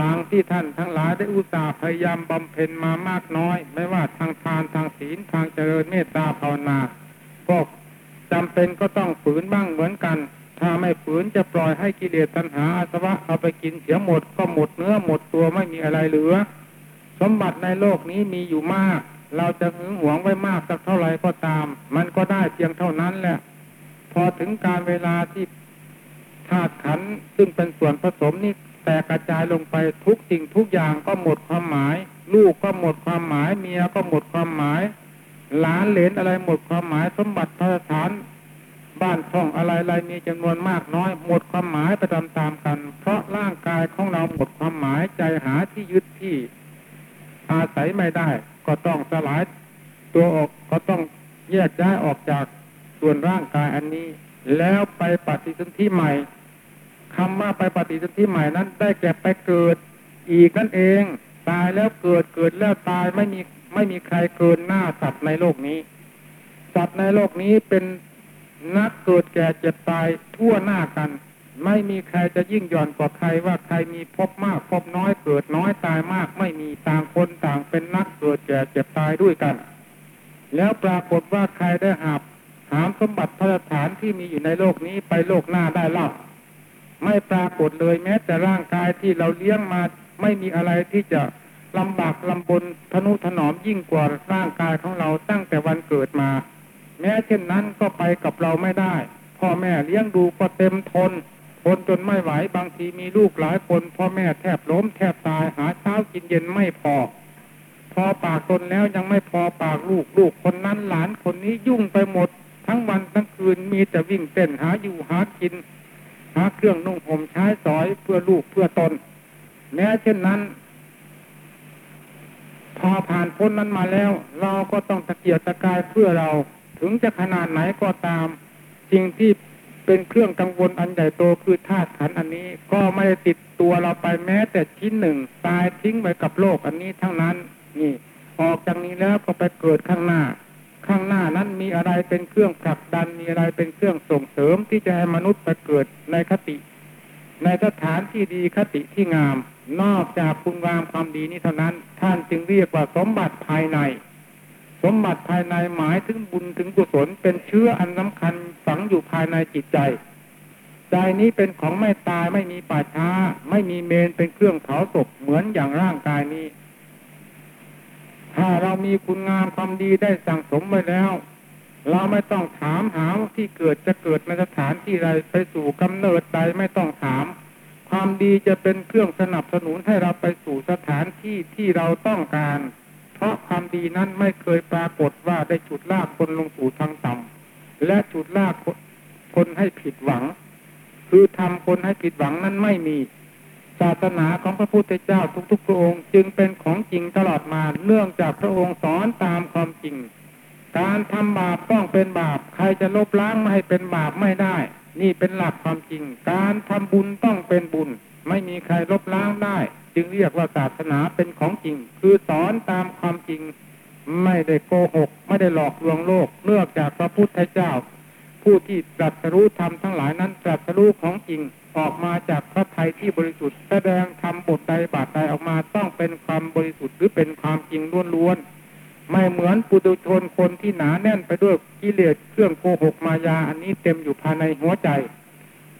ต่างที่ท่านทั้งหลายได้อุตส่าห์พยายามบำเพ็ญมามากน้อย ไม่ว่าทางทานทางศีลทางเจริญเมตตาภาวนาก็จำเป็นก็ต้องฝืนบ้างเหมือนกัน ถ้าไม่ฝืนจะปล่อยให้กิเลสตัณหาอาสวะเอาไปกินเสียหมดก็หมดเนื้อหมดตัวไม่มีอะไรเหลือ สมบัติในโลกนี้มีอยู่มาก เราจะหึงหวงไว้มากสักเท่าไหร่ก็ตาม มันก็ได้เพียงเท่านั้นแหละ พอถึงการเวลาที่ ธาตุขันซึ่งเป็นส่วนผสมนี่แตกกระจายลงไปทุกสิ่งทุกอย่างก็หมดความหมาย ลูกก็หมดความหมาย เมียก็หมดความหมายหลานเหลนอะไรหมดความหมายสมบัติพระสาน บ้านช่องอะไรอะไรมีจำนวนมากน้อย หมดความหมายไปตามๆกัน เพราะร่างกายของเราหมดความหมายใจหาที่ยึดที่ อาศัยไม่ได้ ก็ต้องสลาย ตัวออกก็ต้องแยกย้ายออกจากส่วนร่างกายอันนี้ แล้วไปปฏิสนธิใหม่ คำว่าไปปฏิสนธิใหม่นั้น ได้แก่ไปเกิดอีกนั่นเอง ตายแล้วเกิดเกิดแล้วตายไม่มีไม่มีใครเกินหน้าสัตว์ในโลกนี้ สัตว์ในโลกนี้เป็นนักเกิดแก่เจ็บตายทั่วหน้ากัน ไม่มีใครจะยิ่งหย่อนกว่าใครว่าใครมีพบมากพบน้อยเกิดน้อยตายมาก ไม่มีต่างคนต่างเป็นนักเกิดแก่เจ็บตายด้วยกัน แล้วปรากฏว่าใครได้หาบหามสมบัติพระสถานที่มีอยู่ในโลกนี้ไปโลกหน้าได้เล่า ไม่ปรากฏเลยแม้ แต่ร่างกายที่เราเลี้ยงมาไม่มีอะไรที่จะลำบากลำบนทนุถนอมยิ่งกว่าร่างกายของเราตั้งแต่วันเกิดมา แม้เช่นนั้นก็ไปกับเราไม่ได้ พ่อแม่เลี้ยงดูก็เต็มทนทนจนไม่ไหวบางทีมีลูกหลายคนพ่อแม่แทบล้มแทบตายหาเช้ากินเย็นไม่พอ พอปากตนแล้วยังไม่พอปากลูกลูกคนนั้นหลานคนนี้ยุ่งไปหมด ทั้งวันทั้งคืนมีแต่วิ่งเต้นหาอยู่หากิน หาเครื่องนุ่งห่มใช้สอยเพื่อลูกเพื่อตนแม้เช่นนั้น พอผ่านพ้นนั้นมาแล้ว เราก็ต้องตะเกียกตะกายเพื่อเราถึงจะขนาดไหนก็ตามสิ่งที่เป็นเครื่องกังวลอันใหญ่โตคือธาตุขันอันนี้ ก็ไม่ได้ติดตัวเราไปแม้แต่ชิ้นหนึ่งตายทิ้งไปกับโลกอันนี้ทั้งนั้น นี่ ออกจากนี้แล้วก็ไปเกิดข้างหน้า ข้างหน้านั้นมีอะไรเป็นเครื่องผลักดันมีอะไรเป็นเครื่องส่งเสริมที่จะให้มนุษย์ไปเกิดในคติ ในสถานที่ดีคติที่งาม นอกจากคุณงามความดีนี้เท่านั้น ท่านจึงเรียกว่าสมบัติภายใน สมบัติภายในหมายถึงบุญถึงกุศลเป็นเชื้ออันสำคัญฝังอยู่ภายในจิตใจ ใจนี้เป็นของไม่ตายไม่มีป่าช้า ไม่มีเมนเป็นเครื่องเผาศพเหมือนอย่างร่างกายนี้ ถ้าเรามีคุณงามความดีได้สั่งสมไว้แล้ว เราไม่ต้องถามหาที่เกิดจะเกิดในสถานที่ใดไปสู่กำเนิดใดไม่ต้องถาม ความดีจะเป็นเครื่องสนับสนุนให้เราไปสู่สถานที่ที่เราต้องการ เพราะความดีนั้นไม่เคยปรากฏว่าได้ฉุดลากคนลงสู่ทางต่ำและฉุดลากคนให้ผิดหวัง คือทำคนให้ผิดหวังนั้นไม่มี ศาสนาของพระพุทธเจ้าทุกๆ พระองค์ จึงเป็นของจริงตลอดมาเนื่องจากพระองค์สอนตามความจริง การทำบาปต้องเป็นบาป ใครจะลบล้างไม่ให้เป็นบาปไม่ได้ นี่เป็นหลักความจริง การทำบุญต้องเป็นบุญ ไม่มีใครลบล้างได้ จึงเรียกว่าศาสนาเป็นของจริง คือสอนตามความจริง ไม่ได้โกหก ไม่ได้หลอกลวงโลกเนื่องจากพระพุทธเจ้า ผู้ที่ตรัสรู้ธรรมทั้งหลายนั้นตรัสรู้ของจริงออกมาจากพระทัยที่บริสุทธิ์แสดงธรรมบทใดบาทใดออกมาต้องเป็นความบริสุทธิ์หรือเป็นความจริงล้วนๆไม่เหมือนปุถุชนคนที่หนาแน่นไปด้วยกิเลสเครื่องโกหกมายาอันนี้เต็มอยู่ภายในหัวใจ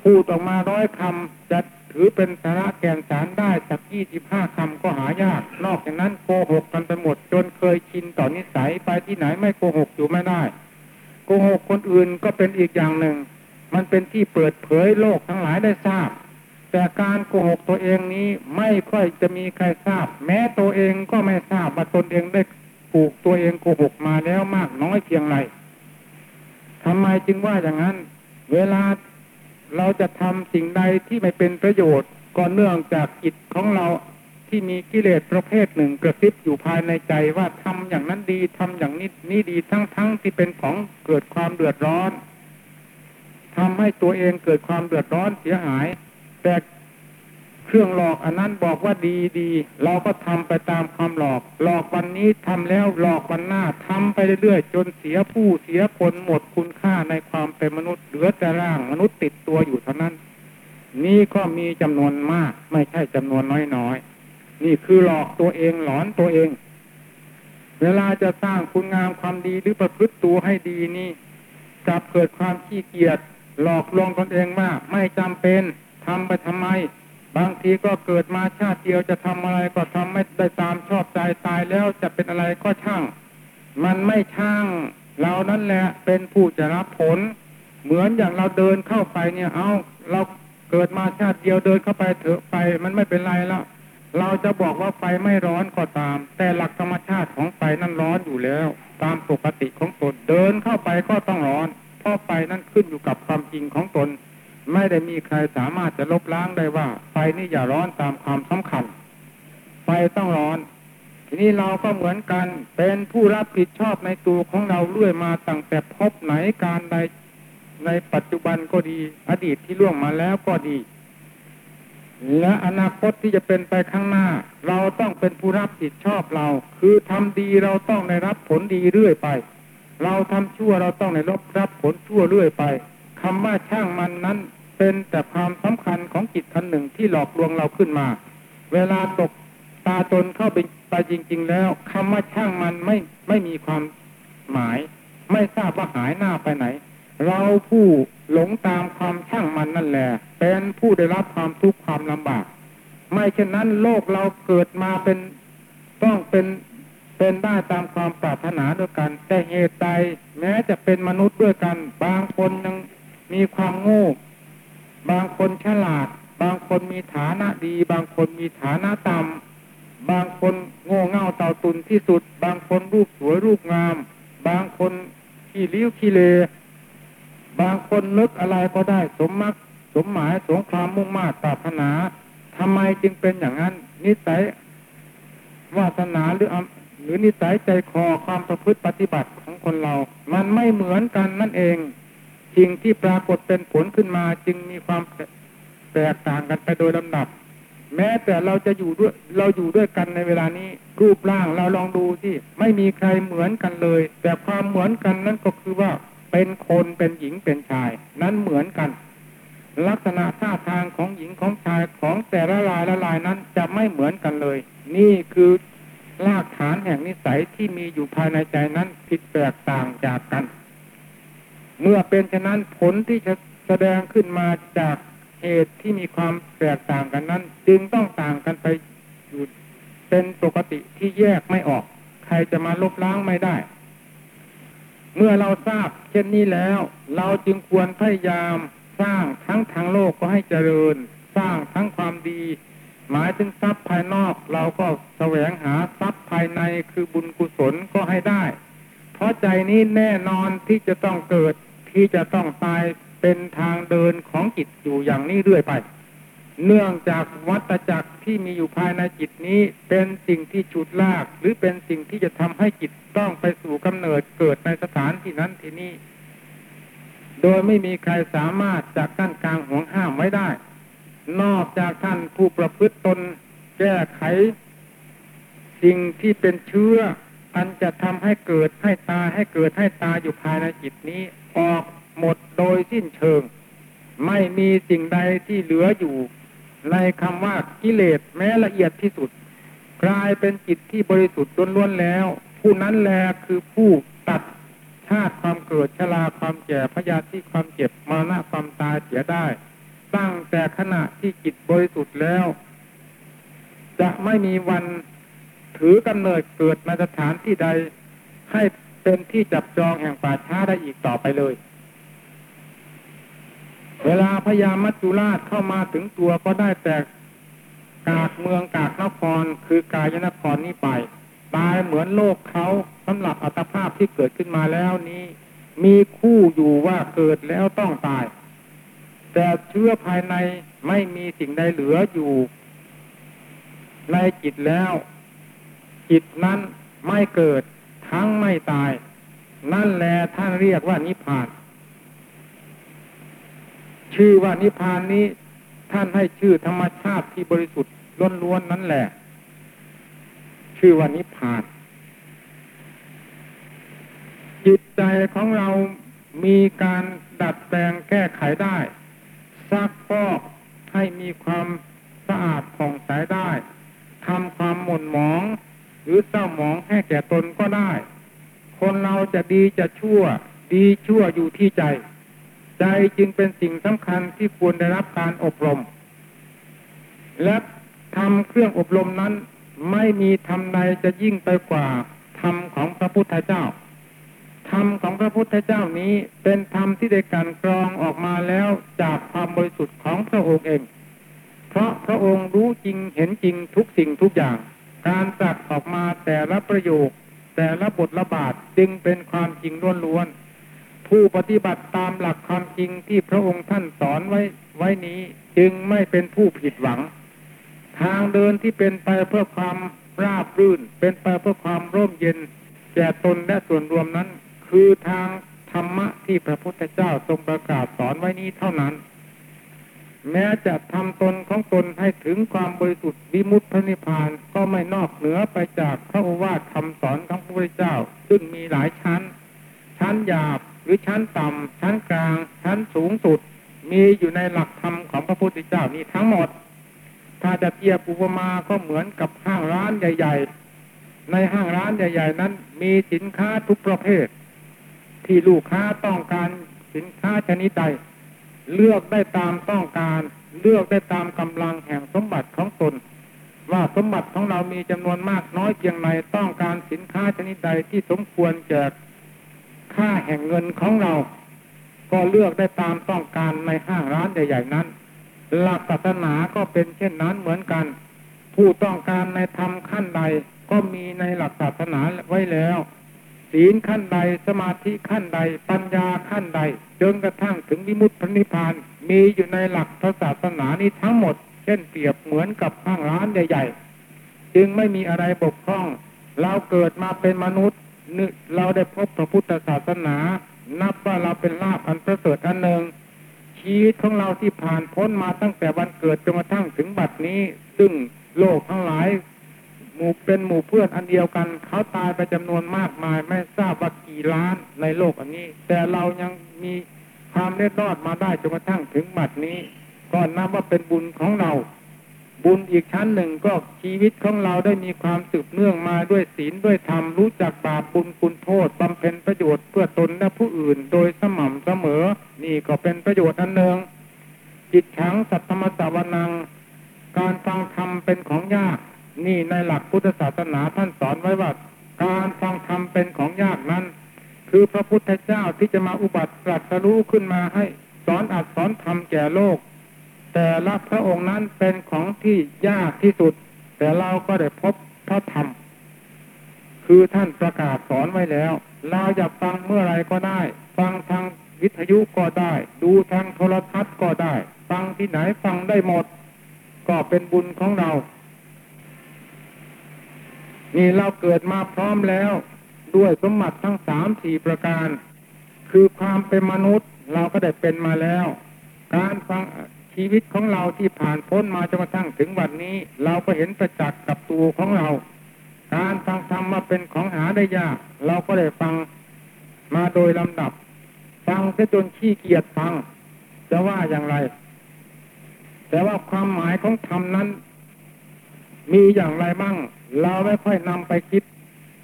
พูดออกมาร้อยคำจะถือเป็นสาระแก่นสารได้สักยี่สิบห้าคำก็หายาก นอกจากนั้นโกหกกันไปหมดจนเคยชินต่อนนิสัยไปที่ไหนไม่โกหกอยู่ไม่ได้ โกหกคนอื่นก็เป็นอีกอย่างหนึ่ง มันเป็นที่เปิดเผยโลกทั้งหลายได้ทราบ แต่การโกหกตัวเองนี้ไม่ค่อยจะมีใครทราบ แม้ตัวเองก็ไม่ทราบว่าตนเองได้ถูกตัวเองโกหกมาแล้วมากน้อยเพียงไรทำไมจึงว่าอย่างนั้น เวลาเราจะทำสิ่งใดที่ไม่เป็นประโยชน์ก็เนื่องจากจิตของเราที่มีกิเลสประเภทหนึ่งกระซิบอยู่ภายในใจว่าท อย่างนั้นดีทำอย่างนี้นี่ดีทั้งๆทที่เป็นของเกิดความเดือดร้อนทำให้ตัวเองเกิดความเดือดร้อนเสียหาย แต่เครื่องหลอกอันนั้นบอกว่าดีดี เราก็ทำไปตามความหลอก หลอกวันนี้ทำแล้วหลอกวันหน้าทำไปเรื่อยๆจนเสียผู้เสียคนหมดคุณค่าในความเป็นมนุษย์เหลือแต่ร่างมนุษย์ติดตัวอยู่เท่านั้น นี่ก็มีจำนวนมาก ไม่ใช่จำนวนน้อยๆนี่คือหลอกตัวเองหลอนตัวเอง เวลาจะสร้างคุณงามความดีหรือประพฤติตัวให้ดีนี่กลับเกิดความขี้เกียจหลอกลวงตนเองว่าไม่จำเป็นทำไปทำไม บางทีก็เกิดมาชาติเดียวจะทำอะไรก็ทำไม่ได้ตามชอบใจตายแล้วจะเป็นอะไรก็ช่าง มันไม่ช่างเรานั่นแหละเป็นผู้จะรับผล เหมือนอย่างเราเดินเข้าไปเนี่ย เอาเราเกิดมาชาติเดียวเดินเข้าไปเถอะไป มันไม่เป็นไรแล้ว เราจะบอกว่าไฟไม่ร้อนก็ตาม แต่หลักธรรมชาติของไฟนั้นร้อนอยู่แล้ว ตามปกติของตนเดินเข้าไปก็ต้องร้อน เพราะไฟนั้นขึ้นอยู่กับความจริงของตน ไม่ได้มีใครสามารถจะลบล้างได้ว่า ไฟนี่อย่าร้อนตามความสำคัญ ไฟต้องร้อนททีนี้เราก็เหมือนกันเป็นผู้รับผิดชอบในตัวของเราเรื่อยมาตั้งแต่พบไหนการใดในปัจจุบันก็ดี อดีตที่ล่วงมาแล้วก็ดี และอนาคตที่จะเป็นไปข้างหน้า เราต้องเป็นผู้รับผิดชอบเรา คือทำดีเราต้องได้รับผลดีเรื่อยไป เราทำชั่วเราต้องได้รับรับผลชั่วเรื่อยไปคำว่าช่างมันนั้นเป็นแต่ความสำคัญของจิตอันหนึ่งที่หลอกลวงเราขึ้นมา เวลาตกตาตนเข้าไปไปจริง ๆ แล้วคำว่าช่างมันไม่ไม่มีความหมาย ไม่ทราบว่าหายหน้าไปไหน เราผู้ หลงตามความช่างมันนั่นแหละเป็นผู้ได้รับความทุกข์ความลำบาก ไม่เช่นนั้นโลกเราเกิดมาเป็นต้องเป็นเป็นได้ตามความปรารถนาด้วยกัน แต่เหตุใดแม้จะเป็นมนุษย์ด้วยกัน บางคนยังมีความโง่บางคนฉลาด บางคนมีฐานะดี บางคนมีฐานะต่ำบางคนโง่เง่าเต่าตุนที่สุด บางคนรูปสวยรูปงาม บางคนขี้ริ้วขี้เล บางคนนึกอะไรก็ได้สมมักสมหมายสงความมุ่งมา่ปรารถนาทำไมจึงเป็นอย่างนั้น นิสัยวาสนาหรือหรือนิสัยใจคอความประพฤติปฏิบัติของคนเรา มันไม่เหมือนกันนั่นเองสิ่งที่ปรากฏเป็นผลขึ้นมาจึงมีความแตกต่างกันไปโดยลำดับ แม้แต่เราจะอยู่ด้วยเราอยู่ด้วยกันในเวลานี้รูปร่างเราลองดูที่ไม่มีใครเหมือนกันเลย แต่ความเหมือนกันนั่นก็คือว่า เป็นคนเป็นหญิงเป็นชาย นั้นเหมือนกัน ลักษณะท่าทางของหญิงของชายของแต่ละรายละลายนั้นจะไม่เหมือนกันเลย นี่คือรากฐานแห่งนิสัยที่มีอยู่ภายในใจนั้นผิดแตกต่างจากกัน เมื่อเป็นฉะนั้นผลที่จะแสดงขึ้นมาจากเหตุที่มีความแตกต่างกันนั้น จึงต้องต่างกันไปอยู่เป็นปกติที่แยกไม่ออก ใครจะมาลบล้างไม่ได้ เมื่อเราทราบเช่นนี้แล้ว เราจึงควรพยายามสร้างทั้งทางโลกก็ให้เจริญ สร้างทั้งความดี หมายถึงทรัพย์ภายนอกเราก็แสวงหาทรัพย์ภายในคือบุญกุศลก็ให้ได้ เพราะใจนี้แน่นอนที่จะต้องเกิดที่จะต้องตายเป็นทางเดินของจิตอยู่อย่างนี้เรื่อยไป เนื่องจากวัตจักรที่มีอยู่ภายในจิตนี้ เป็นสิ่งที่ฉุดลาก หรือเป็นสิ่งที่จะทำให้จิตต้องไปสู่กำเนิดเกิดในสถานที่นั้นที่นี้ โดยไม่มีใครสามารถจากกั้นกลางห่วงห้ามไว้ได้ นอกจากท่านผู้ประพฤติตนแก้ไข สิ่งที่เป็นเชื้ออันจะทำให้เกิดให้ตายให้เกิดให้ตายอยู่ภายในจิตนี้ ออกหมดโดยสิ้นเชิง ไม่มีสิ่งใดที่เหลืออยู่ ในคำว่ากิเลสแม้ละเอียดที่สุด กลายเป็นจิตที่บริสุทธิ์ล้วนๆแล้ว ผู้นั้นแลคือผู้ตัดชาติความเกิดชราความแก่พยาธิความเจ็บมรณะความตายเสียได้ ตั้งแต่ขณะที่จิตบริสุทธิ์แล้ว จะไม่มีวันถือกำเนิดเกิดในสถานที่ใดให้เป็นที่จับจองแห่งป่าช้าได้อีกต่อไปเลย เวลาพญามัจจุราชเข้ามาถึงตัวก็ได้แต่กากเมืองกากนครคือกายนครนี้ไป ตายเหมือนโลกเขาสำหรับอัตภาพที่เกิดขึ้นมาแล้วนี้ มีคู่อยู่ว่าเกิดแล้วต้องตาย แต่เชื้อภายในไม่มีสิ่งใดเหลืออยู่ ในจิตแล้ว จิตนั้นไม่เกิดทั้งไม่ตาย นั่นแหละท่านเรียกว่านิพพาน ชื่อว่านิพพานนี้ท่านให้ชื่อธรรมชาติที่บริสุทธิ์ล้วนๆนั่นแหละ ชื่อว่านิพพาน จิตใจของเรามีการดัดแปลงแก้ไขได้ซักฟอกให้มีความสะอาดผ่องใสได้ทำความหม่นหมอง หรือเศร้าหมองให้แก่ตนก็ได้ คนเราจะดีจะชั่ว ดีชั่วอยู่ที่ใจ ใจจึงเป็นสิ่งสำคัญที่ควรได้รับการอบรม และทำเครื่องอบรมนั้นไม่มีทำใดจะยิ่งไปกว่าธรรมของพระพุทธเจ้าธรรมของพระพุทธเจ้านี้เป็นธรรมที่ได้การกรองออกมาแล้วจากความบริสุทธิ์ของพระองค์เอง เพราะพระองค์รู้จริงเห็นจริงทุกสิ่งทุกอย่าง การตรัสออกมาแต่ละประโยค แต่ละบทละบาทจึงเป็นความจริงล้วนๆ ผู้ปฏิบัติตามหลักความจริงที่พระองค์ท่านสอนไว้ไว้นี้จึงไม่เป็นผู้ผิดหวัง ทางเดินที่เป็นไปเพื่อความราบรื่น เป็นไปเพื่อความร่มเย็น แก่ตนและส่วนรวมนั้น คือทางธรรมะที่พระพุทธเจ้าทรงประกาศสอนไว้นี้เท่านั้น แม้จะทำตนของตนให้ถึงความบริสุทธิ์วิมุตติพระนิพพานก็ไม่นอกเหนือไปจากพระโอวาทคำสอนของพระพุทธเจ้า ซึ่งมีหลายชั้น ชั้นหยาบ หรือชั้นต่ำชั้นกลาง ชั้นสูงสุด มีอยู่ในหลักธรรมของพระพุทธเจ้านี้ทั้งหมด ถ้าจะเทียบอุปมาก็เหมือนกับห้างร้านใหญ่ ๆ ในห้างร้านใหญ่ ๆ นั้น มีสินค้าทุกประเภท ที่ลูกค้าต้องการสินค้าชนิดใด เลือกได้ตามต้องการ เลือกได้ตามกำลังแห่งสมบัติของตนว่าสมบัติของเรามีจำนวนมากน้อยเพียงไรต้องการสินค้าชนิดใดที่สมควรแจก ค่าแห่งเงินของเรา ก็เลือกได้ตามต้องการในห้างร้านใหญ่ๆนั้น หลักศาสนาก็เป็นเช่นนั้นเหมือนกัน ผู้ต้องการในธรรมขั้นใดก็มีในหลักศาสนาไว้แล้ว ศีลขั้นใดสมาธิขั้นใด ปัญญาขั้นใดจนกระทั่งถึงวิมุตติพระนิพพาน มีอยู่ในหลักพระศาสนานี้ทั้งหมด เช่นเปรียบเหมือนกับห้างร้านใหญ่ๆจึงไม่มีอะไรบกพร่อง เราเกิดมาเป็นมนุษย์ เราได้พบพระพุทธศาสนา นับว่าเราเป็นลาภอันประเสริฐอันหนึ่งชีวิตของเราที่ผ่านพ้นมาตั้งแต่วันเกิดจนกระทั่งถึงบัดนี้ ซึ่งโลกทั้งหลาย หมู่เป็นหมู่เพื่อนอันเดียวกัน เขาตายไปจำนวนมากมาย ไม่ทราบว่ากี่ล้านในโลกอันนี้ แต่เรายังมีความเล็ดรอดมาได้จนกระทั่งถึงบัดนี้ ก็นับว่าเป็นบุญของเรา บุญอีกชั้นหนึ่งก็ชีวิตของเราได้มีความสืบเนื่องมาด้วยศีลด้วยธรรมรู้จักบาปบุญคุณโทษบำเพ็ญประโยชน์เพื่อตนและผู้อื่น โดยสม่ำเสมอ นี่ก็เป็นประโยชน์อันหนึ่งจิตฉังสัตธรรมสาวนัง การฟังธรรมเป็นของยาก นี่ในหลักพุทธศาสนาท่านสอนไว้ว่าการฟังธรรมเป็นของยากนั้น คือพระพุทธเจ้าที่จะมาอุบัติตรัสรู้ขึ้นมาให้สอนอัดสอนธรรมแก่โลก แต่ละพระองค์นั้นเป็นของที่ยากที่สุด แต่เราก็ได้พบพระธรรม คือท่านประกาศสอนไว้แล้ว เราอยากฟังเมื่อไรก็ได้ ฟังทางวิทยุก็ได้ ดูทางโทรทัศน์ก็ได้ ฟังที่ไหนฟังได้หมด ก็เป็นบุญของเรา นี่เราเกิดมาพร้อมแล้ว ด้วยสมบัติทั้งสามสี่ประการ คือความเป็นมนุษย์เราก็ได้เป็นมาแล้ว การฟัง ชีวิตของเราที่ผ่านพ้นมาจนกระทั่งถึงวันนี้ เราก็เห็นประจักษ์กับตัวของเรา การฟังธรรมมาเป็นของหาได้ยาก เราก็ได้ฟังมาโดยลำดับ ฟังเสียจนขี้เกียจฟัง จะว่าอย่างไร แต่ว่าความหมายของธรรมนั้น มีอย่างไรบ้างเราไม่ค่อยนำไปคิด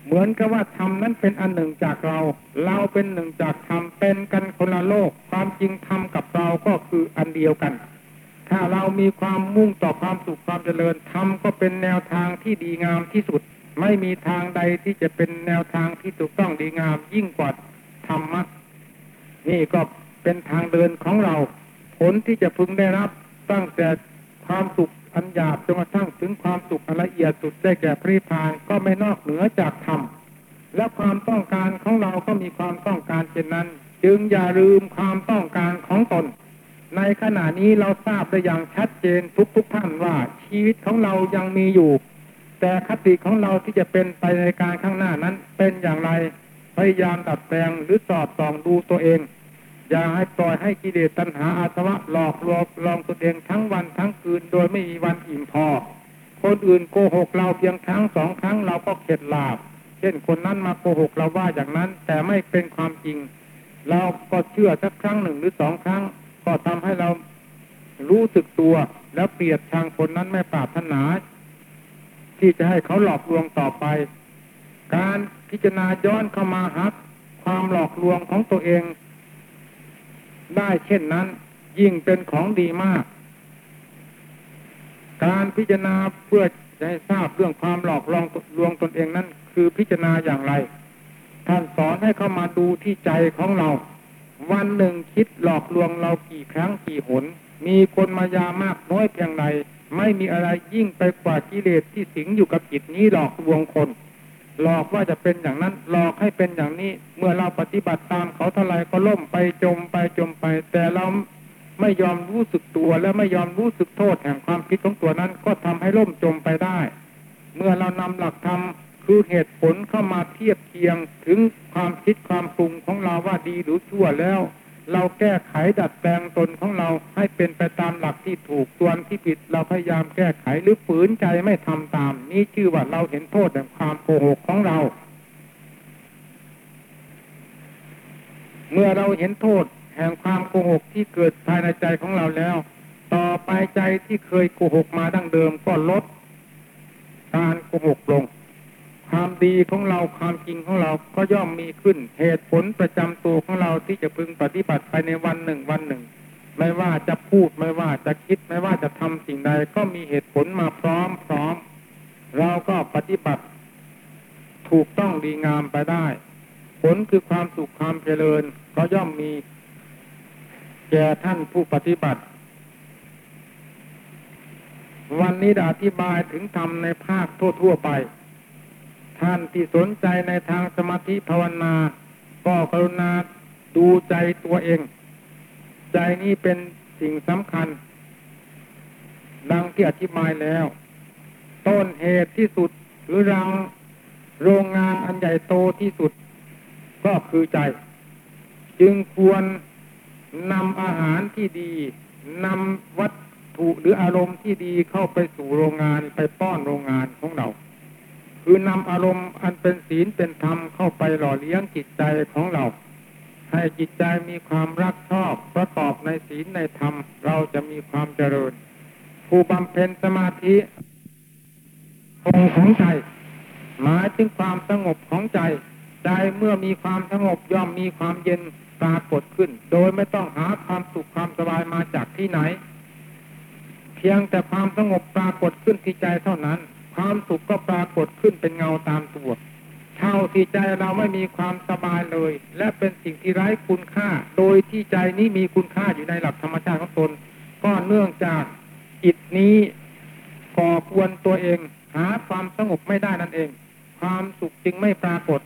เหมือนกับว่าธรรมนั้นเป็นอันหนึ่งจากเรา เราเป็นหนึ่งจากธรรมเป็นกันคนละโลก ความจริงธรรมกับเราก็คืออันเดียวกัน ถ้าเรามีความมุ่งต่อความสุขความเจริญธรรมก็เป็นแนวทางที่ดีงามที่สุด ไม่มีทางใดที่จะเป็นแนวทางที่ถูกต้องดีงามยิ่งกว่าธรรมะนี่ก็เป็นทางเดินของเรา ผลที่จะพึงได้รับตั้งแต่ความสุขอันหยาบจนกระทั่งถึงความสุขอันละเอียดสุดได้แก่พระนิพานก็ไม่นอกเหนือจากธรรมและความต้องการของเราก็มีความต้องการเช่นนั้น จึงอย่าลืมความต้องการของตน ในขณะนี้เราทราบได้อย่างชัดเจนทุกทุกๆท่านว่าชีวิตของเรายังมีอยู่ แต่คติของเราที่จะเป็นไปในการข้างหน้านั้นเป็นอย่างไรพยายามดัดแปลงหรือสอดส่องดูตัวเอง อย่าให้ปล่อยให้กิเลสตัณหาอาสวะหลอกลวงลองตัวเองทั้งวันทั้งคืนโดยไม่มีวันอิ่มพอ คนอื่นโกหกเราเพียงครั้งสองครั้งเราก็เข็ดหลาบ เช่นคนนั้นมาโกหกเราว่าอย่างนั้น แต่ไม่เป็นความจริง เราก็เชื่อสักครั้งหนึ่งหรือสองครั้ง ก็ทำให้เรารู้สึกตัว แล้วเปรียบทางคนนั้นไม่ปรารถนา ที่จะให้เขาหลอกลวงต่อไป การพิจารณาย้อนเข้ามาหักความหลอกลวงของตัวเอง ได้เช่นนั้น ยิ่งเป็นของดีมาก การพิจารณาเพื่อจะให้ทราบเรื่องความหลอกลวงลวงตนเองนั้น คือพิจารณาอย่างไร ท่านสอนให้เข้ามาดูที่ใจของเรา วันหนึ่งคิดหลอกลวงเรากี่ครั้งกี่หน มีคนมายามากน้อยเพียงใดไม่มีอะไรยิ่งไปกว่ากิเลสที่สิงอยู่กับจิตนี้หลอกลวงคน หลอกว่าจะเป็นอย่างนั้นหลอกให้เป็นอย่างนี้ เมื่อเราปฏิบัติตามเขาเท่าไรก็ล่มไปจมไปจมไป แต่เราไม่ยอมรู้สึกตัวและไม่ยอมรู้สึกโทษแห่งความคิดของตัวนั้นก็ทำให้ล่มจมไปได้ เมื่อเรานำหลักธรรม คือเหตุผลเข้ามาเทียบเคียงถึงความคิดความปรุงของเราว่าดีหรือชั่วแล้ว เราแก้ไขดัดแปลงตนของเราให้เป็นไปตามหลักที่ถูกส่วนที่ผิดเราพยายามแก้ไขหรือฝืนใจไม่ทำตาม นี่ชื่อว่าเราเห็นโทษแห่งความโกหกของเรา เมื่อเราเห็นโทษแห่งความโกหกที่เกิดภายในใจของเราแล้ว ต่อไปใจที่เคยโกหกมาดั้งเดิมก็ลดการโกหกลง ความดีของเราความจริงของเราก็ย่อมมีขึ้น เหตุผลประจำตัวของเราที่จะพึงปฏิบัติไปในวันหนึ่งวันหนึ่ง ไม่ว่าจะพูดไม่ว่าจะคิดไม่ว่าจะทำสิ่งใด ก็มีเหตุผลมาพร้อมพร้อมเราก็ปฏิบัติ ถูกต้องดีงามไปได้ ผลคือความสุขความเจริญ ก็ย่อมมีแก่ท่านผู้ปฏิบัติ วันนี้ได้อธิบายถึงธรรมในภาคทั่วๆไป ท่านที่สนใจในทางสมาธิภาวนา ก็กรุณาดูใจตัวเอง ใจนี้เป็นสิ่งสำคัญ ดังที่อธิบายแล้ว ต้นเหตุที่สุดหรือรังโรงงานอันใหญ่โตที่สุด ก็คือใจ จึงควรนำอาหารที่ดีนำวัตถุหรืออารมณ์ที่ดีเข้าไปสู่โรงงานไปป้อนโรงงานของเรา คือนำอารมณ์อันเป็นศีลเป็นธรรมเข้าไปหล่อเลี้ยงจิตใจของเรา ให้จิตใจมีความรักชอบประกอบในศีลในธรรม เราจะมีความเจริญ ผู้บำเพ็ญสมาธิองของใจหมายถึงความสงบของใจ ใจเมื่อมีความสงบย่อมมีความเย็นปรากฏขึ้น โดยไม่ต้องหาความสุขความสบายมาจากที่ไหน เพียงแต่ความสงบปรากฏขึ้นที่ใจเท่านั้น ความสุขก็ปรากฏขึ้นเป็นเงาตามตัวเท่าที่ใจเราไม่มีความสบายเลย และเป็นสิ่งที่ไร้คุณค่า โดยที่ใจนี้มีคุณค่าอยู่ในหลักธรรมชาติของตน ก็เนื่องจากจิตนี้ก่อกวนตัวเอง หาความสงบไม่ได้นั่นเอง ความสุขจึงไม่ปรากฏ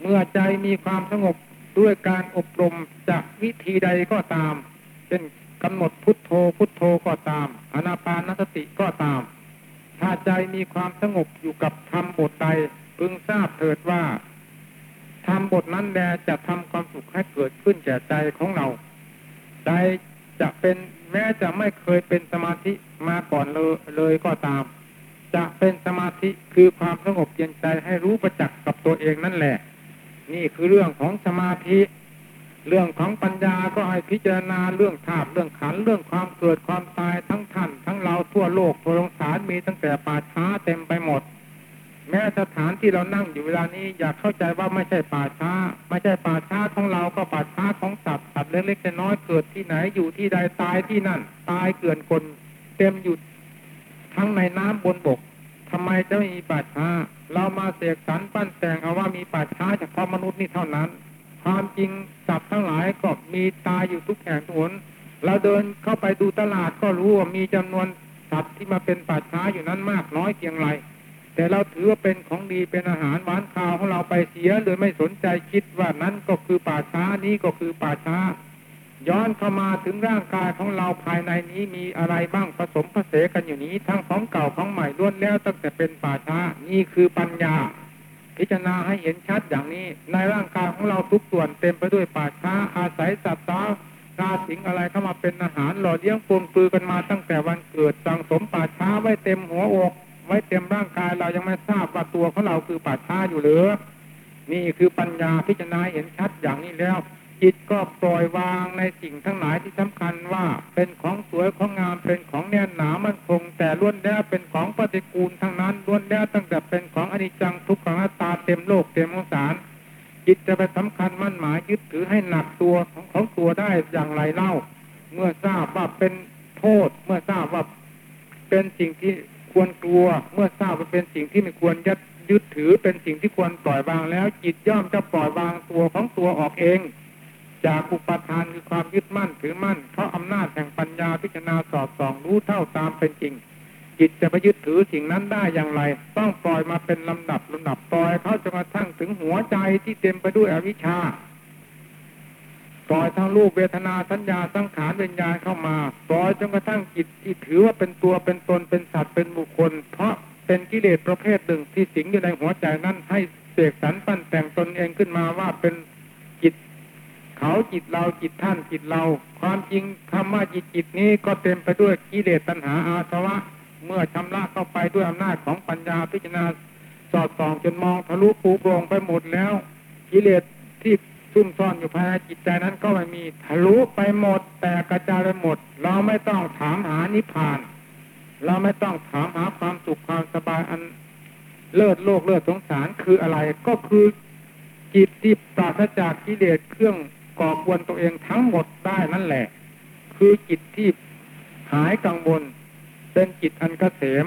เมื่อใจมีความสงบด้วยการอบรมจากวิธีใดก็ตาม เป็นกำหนดพุทโธพุทโธก็ตามอนาปานสติก็ตาม ถ้าใจมีความสงบอยู่กับธรรมบทใดพึงทราบเถิดว่าธรรมบทนั้นแลจะทำความสุขให้เกิดขึ้นแก่ใจของเรา ใจจะเป็นแม้จะไม่เคยเป็นสมาธิมาก่อนเลยเลยก็ตาม จะเป็นสมาธิคือความสงบเย็นใจให้รู้ประจักษ์กับตัวเองนั่นแหละ นี่คือเรื่องของสมาธิ เรื่องของปัญญาก็ให้พิจารณาเรื่องธาตุเรื่องขันเรื่องความเกิดความตายทั้งท่านทั้งเราทั่วโลกทั่วสงสารมีตั้งแต่ป่าช้าเต็มไปหมด แม้สถานที่เรานั่งอยู่เวลานี้อยากเข้าใจว่าไม่ใช่ป่าช้า ไม่ใช่ป่าช้าของเราก็ป่าช้าของสัตว์สัตว์เล็กๆน้อยเกิดที่ไหนอยู่ที่ใดตายที่นั่น ตายเกลื่อนคนเต็มอยู่ทั้งในน้ำบนบกทำไมจะไม่มีป่าช้า เรามาเสกสรรปั้นแต่งเอาว่ามีป่าช้าเฉพาะมนุษย์นี่เท่านั้น ความจริงสัตว์ทั้งหลายก็มีตาอยู่ทุกแห่งทุกหนเราเดินเข้าไปดูตลาดก็รู้ว่ามีจำนวนสัตว์ที่มาเป็นป่าช้าอยู่นั้นมากน้อยเพียงไร แต่เราถือว่าเป็นของดีเป็นอาหารหวานข้าวของเราไปเสียโดยไม่สนใจคิดว่านั้นก็คือป่าช้านี้ก็คือป่าช้า ย้อนเข้ามาถึงร่างกายของเราภายในนี้มีอะไรบ้างผสมผสานกันอยู่นี้ ทั้งของเก่าของใหม่ล้วนแล้วตั้งแต่เป็นป่าช้านี่คือปัญญา พิจารณาให้เห็นชัดอย่างนี้ ในร่างกายของเราทุกส่วนเต็มไปด้วยป่าช้าอาศัยสัตว์ตากาสิงอะไรเข้ามาเป็นอาหารหล่อเลี้ยงปนปือกันมาตั้งแต่วันเกิดสังสมป่าช้าไว้เต็มหัวอก ไว้เต็มร่างกายเรายังไม่ทราบว่าตัวของเราคือป่าช้าอยู่หรือนี่คือปัญญาพิจารณาเห็นชัดอย่างนี้แล้ว จิตก็ปล่อยวางในสิ่งทั้งหลายที่สำคัญว่าเป็นของสวยของงามเป็นของแน่นหนามันคง แต่ล้วนแล้วเป็นของปฏิกูลทั้งนั้นล้วนแล้วตั้งแต่เป็นของอนิจจังทุกขังอนัตตาเต็มโลกเต็มสงสารจิตจะไปสำคัญมั่นหมายยึดถือให้หนักตัวของของตัวได้อย่างไรเล่า เมื่อทราบว่าเป็นโทษ เมื่อทราบว่าเป็นสิ่งที่ควรกลัว เมื่อทราบว่าเป็นสิ่งที่ไม่ควรยึดยึดถือเป็นสิ่งที่ควรปล่อยวางแล้ว จิตย่อมจะปล่อยวางตัวของตัวออกเอง จากอุปทานคือความยึดมั่นถือมั่น เพราะอำนาจแห่งปัญญาพิจารณาสอดส่องรู้เท่าตามเป็นจริง จิตจะไปยึดถือสิ่งนั้นได้อย่างไร ต้องปล่อยมาเป็นลำดับลำดับปล่อยเขาจนกระทั่งถึงหัวใจที่เต็มไปด้วยอวิชชาปล่อยทั้งรูปเวทนาสัญญาสังขารวิญญาณเข้ามาปล่อยจนกระทั่งจิตที่ถือว่าเป็นตัวเป็นตนเป็นสัตว์เป็นบุคคล เพราะเป็นกิเลสประเภทหนึ่งที่สิงอยู่ในหัวใจนั้นให้เสกสรรปั้นแต่งตนเองขึ้นมาว่าเป็น เขาจิตเราจิตท่านจิตเรา ความจริงคำว่าจิตจิตนี้ก็เต็มไปด้วยกิเลสตัณหาอาสวะ เมื่อชำระเข้าไปด้วยอำนาจของปัญญาพิจารณาสอดส่องจนมองทะลุปูโปร่งไปหมดแล้ว กิเลสที่ซุ่มซ่อนอยู่ภายในจิตใจนั้นก็ไม่มีทะลุไปหมด แต่กระจายไปหมด เราไม่ต้องถามหานิพพาน เราไม่ต้องถามหาความสุขความสบายอันเลิศโลกเลิศสงสารคืออะไรก็คือจิตที่ปราศจากกิเลสเครื่อง ก่อกวนตัวเองทั้งหมดได้นั่นแหละ คือจิตที่หายกังวลเป็นจิตอันกเกษม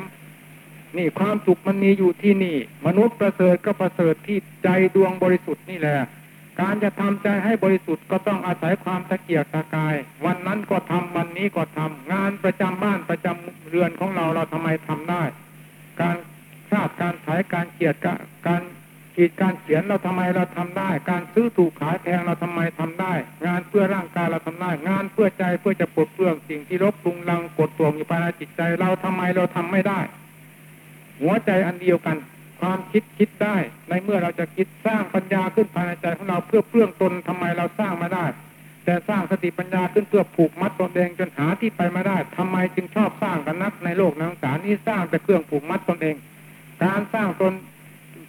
นี่ความสุขมันมีอยู่ที่นี่ มนุษย์ประเสริฐก็ประเสริฐที่ใจดวงบริสุทธิ์นี่แหละการจะทำใจให้บริสุทธิ์ก็ต้องอาศัยความตะเกียกตะกาย วันนั้นก็ทำวันนี้ก็ทำงานประจำบ้านประจำเรือนของเราเราทำไมทำได้ การชาติการขายการเกียรติการ ขีดการเขียนเราทำไมเราทำได้ การซื้อถูกขายแพงเราทำไมทำได้ งานเพื่อร่างกายเราทำได้ งานเพื่อใจเพื่อจะปลดเปลื้องสิ่งที่รบปรุงรังกดตัวอยู่ภายในจิตใจ เราทำไมเราทำไม่ได้ หัวใจอันเดียวกัน ความคิดคิดได้ ในเมื่อเราจะคิดสร้างปัญญาขึ้นภายในใจของเราเพื่อเปลื้องตนทำไมเราสร้างม่ได้ แต่สร้างสติปัญญาขึ้นเพื่อผูกมัดตนเองจนหาที่ไปม่ได้ทำไมจึงชอบสร้างกันนักในโลกนังสารนี้สร้างแต่เครื่องผูกมัดตนเอง การสร้างตน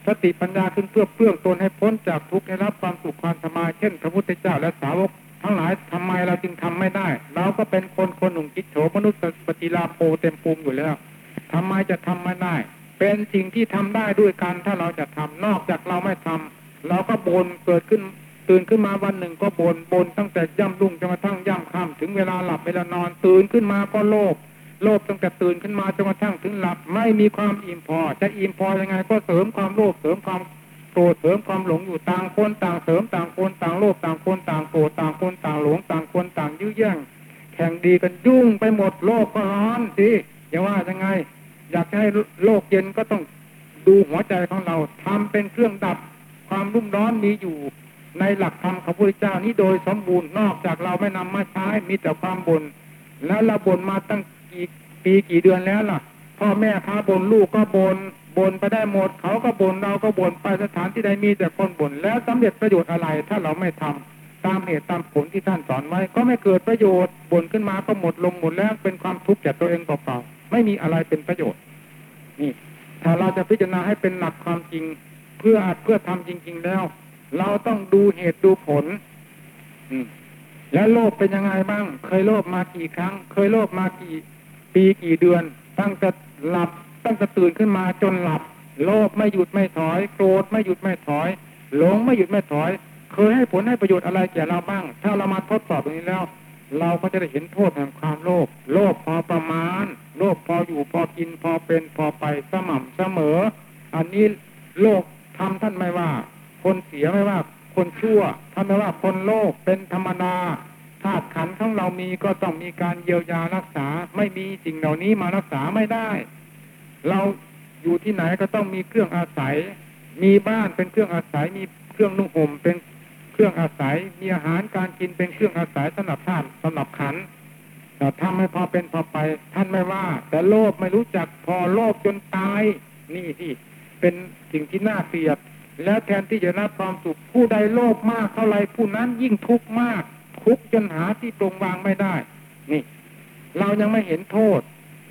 สติปัญญาขึ้นเพื่อเปลื้องตนให้พ้นจากทุกข์ให้รับความสุขความสบายเช่น พระพุทธเจ้าและสาวก ทั้งหลายทำไมเราจึงทำไม่ได้ เราก็เป็นคนคนหนุ่มกิจโฉมนุษย์ปฏิลาโปเต็มภูมิอยู่แล้วทำไมจะทำไม่ได้ เป็นสิ่งที่ทำได้ด้วยกันถ้าเราจะทำนอกจากเราไม่ทำเราก็บนเกิดขึ้นตื่นขึ้นมาวันหนึ่งก็บนบนตั้งแต่ย่ำรุ่งจนกระทั่งย่ำค่ำถึงเวลาหลับเวลานอนตื่นขึ้นมาก็โลภ โลภตั้งแต่ตื่นขึ้นมาจนกระทั่งถึงหลับ ไม่มีความอิ่มพอ จะอิ่มพอยังไง ก็เสริมความโลภเสริมความโกรธเสริมความหลงอยู่ต่างคนต่างเสริมต่างคนต่างโลภต่างคนต่างโกรธต่างคนต่างหลงต่างคนต่างยื้อแย่งแข่งดีกันยุ่งไปหมดโลกก็ร้อนสิอย่าว่ายังไง อยากให้โลกเย็นก็ต้องดูหัวใจของเราทำเป็นเครื่องดับความรุ่มร้อนมีอยู่ในหลักธรรมของพระพุทธเจ้านี้โดยสมบูรณ์นอกจากเราไม่นำมาใช้มีแต่ความบน่นแล้วเราบ่นมาตั้ง กี่ปีกี่เดือนแล้วล่ะ พ่อแม่พาบนลูกก็บนบนไปได้หมด เขาก็บนเราก็บนไปสถานที่ใดมีแต่คนบ่นแล้วสำเร็จประโยชน์อะไร ถ้าเราไม่ทำตามเหตุตามผลที่ท่านสอนไว้ ก็ไม่เกิดประโยชน์บ่นขึ้นมาก็หมดลงหมดแล้วเป็นความทุกข์แก่ตัวเองเปล่าๆไม่มีอะไรเป็นประโยชน์ นี่ ถ้าเราจะพิจารณาให้เป็นหลักความจริง เพื่ออาจเพื่อทำจริง ๆแล้ว เราต้องดูเหตุดูผล อืมแล้วโลภเป็นยังไงบ้าง เคยโลภมากี่ครั้ง เคยโลภมากี่ ปีกี่เดือน ตั้งแต่หลับตั้งแต่ตื่นขึ้นมาจนหลับ โลภไม่หยุดไม่ถอย โกรธไม่หยุดไม่ถอย หลงไม่หยุดไม่ถอย เคยให้ผลให้ประโยชน์อะไรแก่เราบ้าง ถ้าเรามาทดสอบตรงนี้แล้ว เราก็จะได้เห็นโทษแห่งความโลภโลภพอประมาณ โลภพออยู่พอกินพอเป็นพอไปสม่ำเสมอ อันนี้โลกทำท่านไม่ว่า คนเสียไม่ว่า คนชั่วท่านไม่ว่าคนโลภเป็นธรรมดา ธาตุขันธ์ของเรามีก็ต้องมีการเยียวยารักษา ไม่มีสิ่งเหล่านี้มารักษาไม่ได้ เราอยู่ที่ไหนก็ต้องมีเครื่องอาศัย มีบ้านเป็นเครื่องอาศัย มีเครื่องนุ่งห่มเป็นเครื่องอาศัย มีอาหารการกินเป็นเครื่องอาศัยสำหรับท่านสำหรับขันแต่ทำให้พอเป็นพอไป ท่านไม่ว่า แต่โลภไม่รู้จักพอโลภจนตาย นี่ที่เป็นสิ่งที่น่าเสียดแล้วแทนที่จะรับความสุขผู้ใดโลภมากเท่าไรผู้นั้นยิ่งทุกข์มาก ทุกข์จนหาที่ตรงวางไม่ได้ นี่ เรายังไม่เห็นโทษ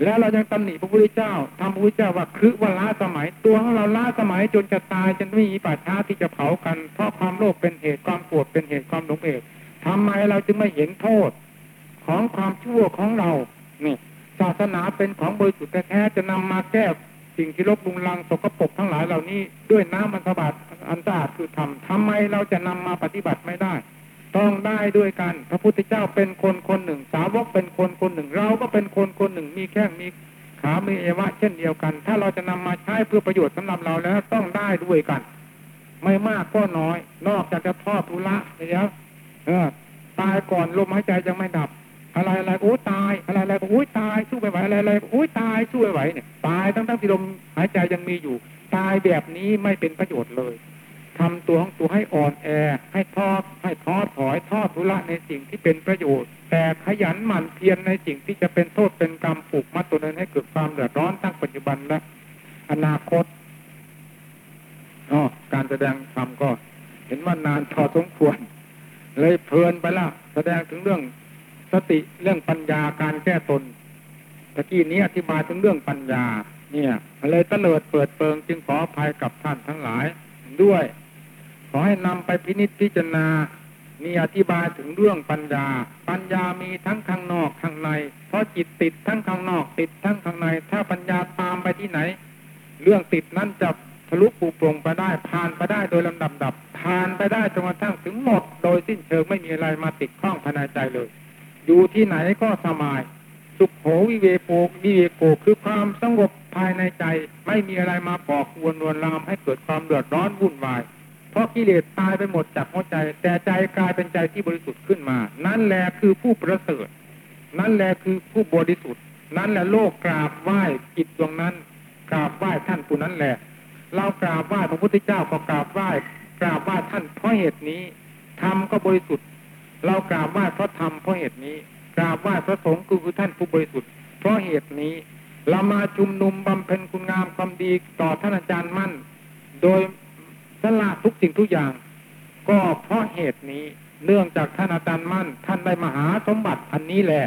แล้วเรายังตำหนิพระพุทธเจ้าทำพระพุทธเจ้าว่าคือว่าล้าสมัยตัวของเราล้าสมัยจนจะตายจนไม่มีป่าช้าที่จะเผากัน เพราะความโลภเป็นเหตุความโกรธเป็นเหตุความหลงเหตุทำไมเราจึงไม่เห็นโทษ ของความชั่วของเรา นี่ศาสนาเป็นของบริสุทธิ์แท้จะนำมาแก้สิ่งที่ลบลุงลังสกปรกทั้งหลายเหล่านี้ด้วยน้ำมันสะบาดอันสะอาดคือธรรมทำไมเราจะนำมาปฏิบัติไม่ได้ ต้องได้ด้วยกัน พระพุทธเจ้าเป็นคนคนหนึ่ง สาวกเป็นคนคนหนึ่ง เราก็เป็นคนคนหนึ่ง มีแข้งมีขา มีเอวะเช่นเดียวกัน ถ้าเราจะนำมาใช้เพื่อประโยชน์สำหรับเราแล้วต้องได้ด้วยกัน ไม่มากก็น้อย นอกจากจะทอดทุละเดียวเออตายก่อนลมหายใจยังไม่ดับ อะไรอะไรโอ้ตาย อะไรอะไรโอ้ยตายสู้ไม่ไหวอะไรอะไรโอ้ยตายสู้ไม่ไหวเนี่ยตายตั้งตั้งที่ลมหายใจยังมีอยู่ ตายแบบนี้ไม่เป็นประโยชน์เลย ทำตัวของตัวให้อ่อนแอ ให้ทอดให้ท้อถอยทอดทุละในสิ่งที่เป็นประโยชน์ แต่ขยันหมั่นเพียรในสิ่งที่จะเป็นโทษเป็นกรรมผูกมัดตัวนั้นให้เกิดความเดือดร้อนตั้งปัจจุบันและออนาคตอ๋อการแสดงธรรมก็เห็นว่านานพอสมควร เลยเพลินไปละแสดงถึงเรื่องสติเรื่องปัญญาการแก้ตนตะกี้นี้อธิบายถึงเรื่องปัญญา เนี่ยเลยตะเลิดเปิดเปิงจึงขออภัยกับท่านทั้งหลายด้วย ขอให้นำไปพินิจพิจารณา มีอธิบายถึงเรื่องปัญญา ปัญญามีทั้งข้างนอกข้างใน เพราะจิตติดทั้งข้างนอก ติดทั้งข้างใน ถ้าปัญญาตามไปที่ไหน เรื่องติดนั้นจะทะลุปูโปร่งไปได้ผ่านไปได้โดยลำดับดับผ่านไปได้จนกระทั่งถึงหมด โดยสิ้นเชิงไม่มีอะไรมาติดข้องภายในใจเลย อยู่ที่ไหนก็สบาย สุขโขวิเวโกวิเวโกคือความสงบภายในใจ ไม่มีอะไรมาปอกวนวนลามให้เกิดความเดือดร้อนวุ่นวาย เพราะกิเลสตายไปหมดจากหัวใจ แต่ใจกลายเป็นใจที่บริสุทธิ์ขึ้นมา นั่นแหละคือผู้ประเสริฐ นั่นแหละคือผู้บริสุทธิ์ นั่นแหละโลกกราบไหว้จิตดวงนั้นกราบไหว้ท่านผู้นั้นแหละ เรากราบไหว้พระพุทธเจ้าก็กราบไหว้กราบไหว้ท่านเพราะเหตุนี้ธรรมก็บริสุทธิ์ เรากราบไหว้เพราะธรรมเพราะเหตุนี้กราบไหว้พระสงฆ์คือท่านผู้บริสุทธิ์ เพราะเหตุนี้เรามาชุมนุมบำเพ็ญคุณงามความดีต่อท่านอาจารย์มั่น โดย สละทุกสิ่งทุกอย่าง ก็เพราะเหตุนี้เนื่องจากท่านอาจารย์มั่น ท่านได้มหาสมบัติอันนี้แหละ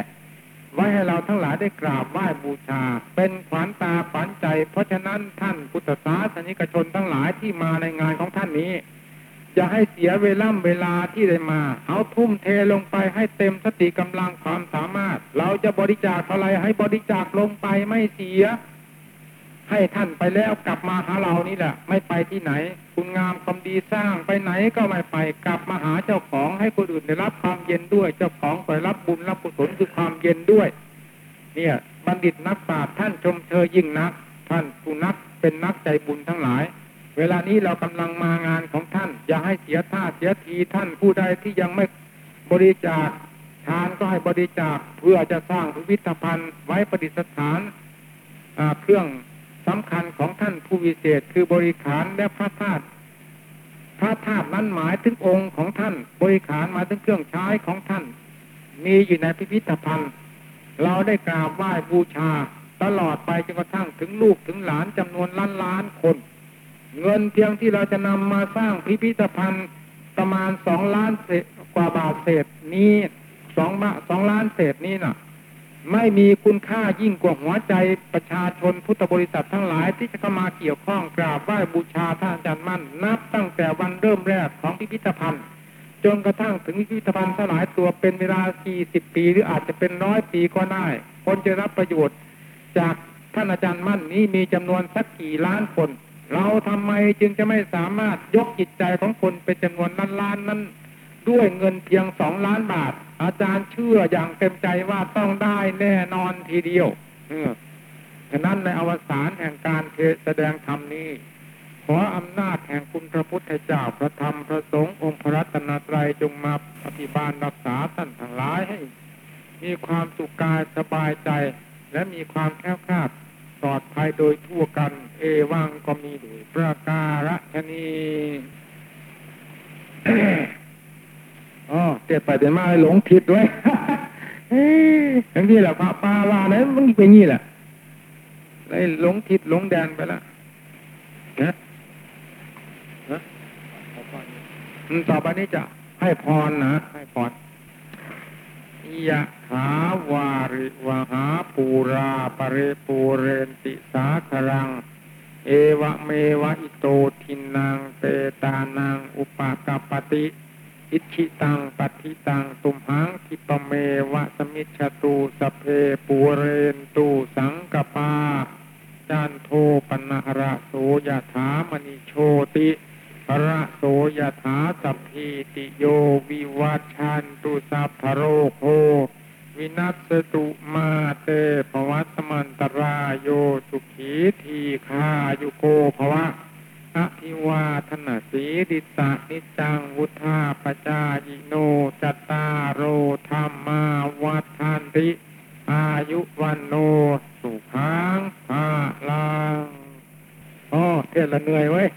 ไว้ให้เราทั้งหลายได้กราบไหว้บูชา เป็นขวัญตาขวัญใจ เพราะฉะนั้นท่านพุทธศาสนิกชนทั้งหลายที่มาในงานของท่านนี้ จะให้เสียเวล่ำเวลาที่ได้มา เอาทุ่มเทลงไปให้เต็มสติกำลังความสามารถ เราจะบริจาคอะไรให้บริจาคลงไปไม่เสีย ให้ท่านไปแล้วกลับมาหาเรานี่แหละ ไม่ไปที่ไหน คุณงามความดีสร้างไปไหนก็ไม่ไปกลับมาหาเจ้าของให้คนอื่นได้รับความเย็นด้วย เจ้าของไปรับบุญรับกุศลคือความเย็นด้วย เนี่ย บัณฑิตนักปราชญ์ท่านชมเชยยิ่งนัก ท่านผู้นักเป็นนักใจบุญทั้งหลาย เวลานี้เรากำลังมางานของท่าน อย่าให้เสียท่าเสียทีท่านผู้ใดที่ยังไม่บริจาคทานก็ให้บริจาคเพื่อจะสร้างพิพิธภัณฑ์ไว้ประดิษฐานเครื่อง สำคัญของท่านผู้วิเศษคือบริขารและพระธาตุพระธาตุนั้นหมายถึงองค์ของท่าน บริขารหมายถึงเครื่องใช้ของท่าน มีอยู่ในพิพิธภัณฑ์ เราได้กราบไหว้บูชา ตลอดไปจนกระทั่งถึงลูกถึงหลานจำนวนล้านล้านคน เงินเพียงที่เราจะนำมาสร้างพิพิธภัณฑ์ประมาณสองล้านเศษกว่าบาทเศษนี้สองบาสองล้านเศษนี้น่ะ ไม่มีคุณค่ายิ่งกว่าหัวใจประชาชนพุทธบริษัททั้งหลาย ที่จะเข้ามาเกี่ยวข้องกราบไหว้บูชาท่านอาจารย์มั่น นับตั้งแต่วันเริ่มแรกของพิพิธภัณฑ์ จนกระทั่งถึงพิพิธภัณฑ์สลายตัวเป็นเวลา 40 ปี หรืออาจจะเป็นร้อยปีก็ได้ คนจะรับประโยชน์ จากท่านอาจารย์มั่นนี้มีจำนวนสักกี่ล้านคน เราทำไมจึงจะไม่สามารถยกจิตใจของคนเป็นจำนวนล้านล้านนั้น ด้วยเงินเพียงสองล้านบาท อาจารย์เชื่ออย่างเต็มใจว่าต้องได้แน่นอนทีเดียวเออฉะนั้นในอวสานแห่งการเทศแสดงธรรมนี้ ขออำนาจแห่งคุณพระพุทธเจ้าพระธรรมพระสงฆ์องค์พระรัตนตรัยจงมาปฏิบาลรักษาท่านทั้งหลายให้ มีความสุขกายสบายใจ และมีความแคล้วคลาดปลอดภัยโดยทั่วกัน เอวังก็มีด้วยประการฉนี อ๋อเตียดไปเตียดมาหลงผิดด้วยเฮ้ยอย่างนี้แหละพระปาว่าเนี่ยมันเป็นงี้แหละเลยหลงผิดหลงแดนไปแล้วนะนะต่อไปนี้จะให้พรนะให้พรยะถาวาริวหาปูราปเรปูเรนติสาครัง เอวะเมวะอิโตทินังเตตานังอุปากปติ อิชิตังปัติตังตุมหังคิปเมวะสมิชตุสเพปูเรนตุสังกปาจันโทปนะระโสยถามณิโชติระโสยถาสัพพิติโยวิวัชชันตุสัพพโรโควินัสตุมาเตภวัตมันตรายโยสุขีทีคายุโกภวะ อภิวาทนาสีดิสานิจังวุธาปจายิโนจัตตารโรธรรมาวัฏานติ อายุวันโน สุขังภาลังอ๋อเทศละเหนื่อยไว้ย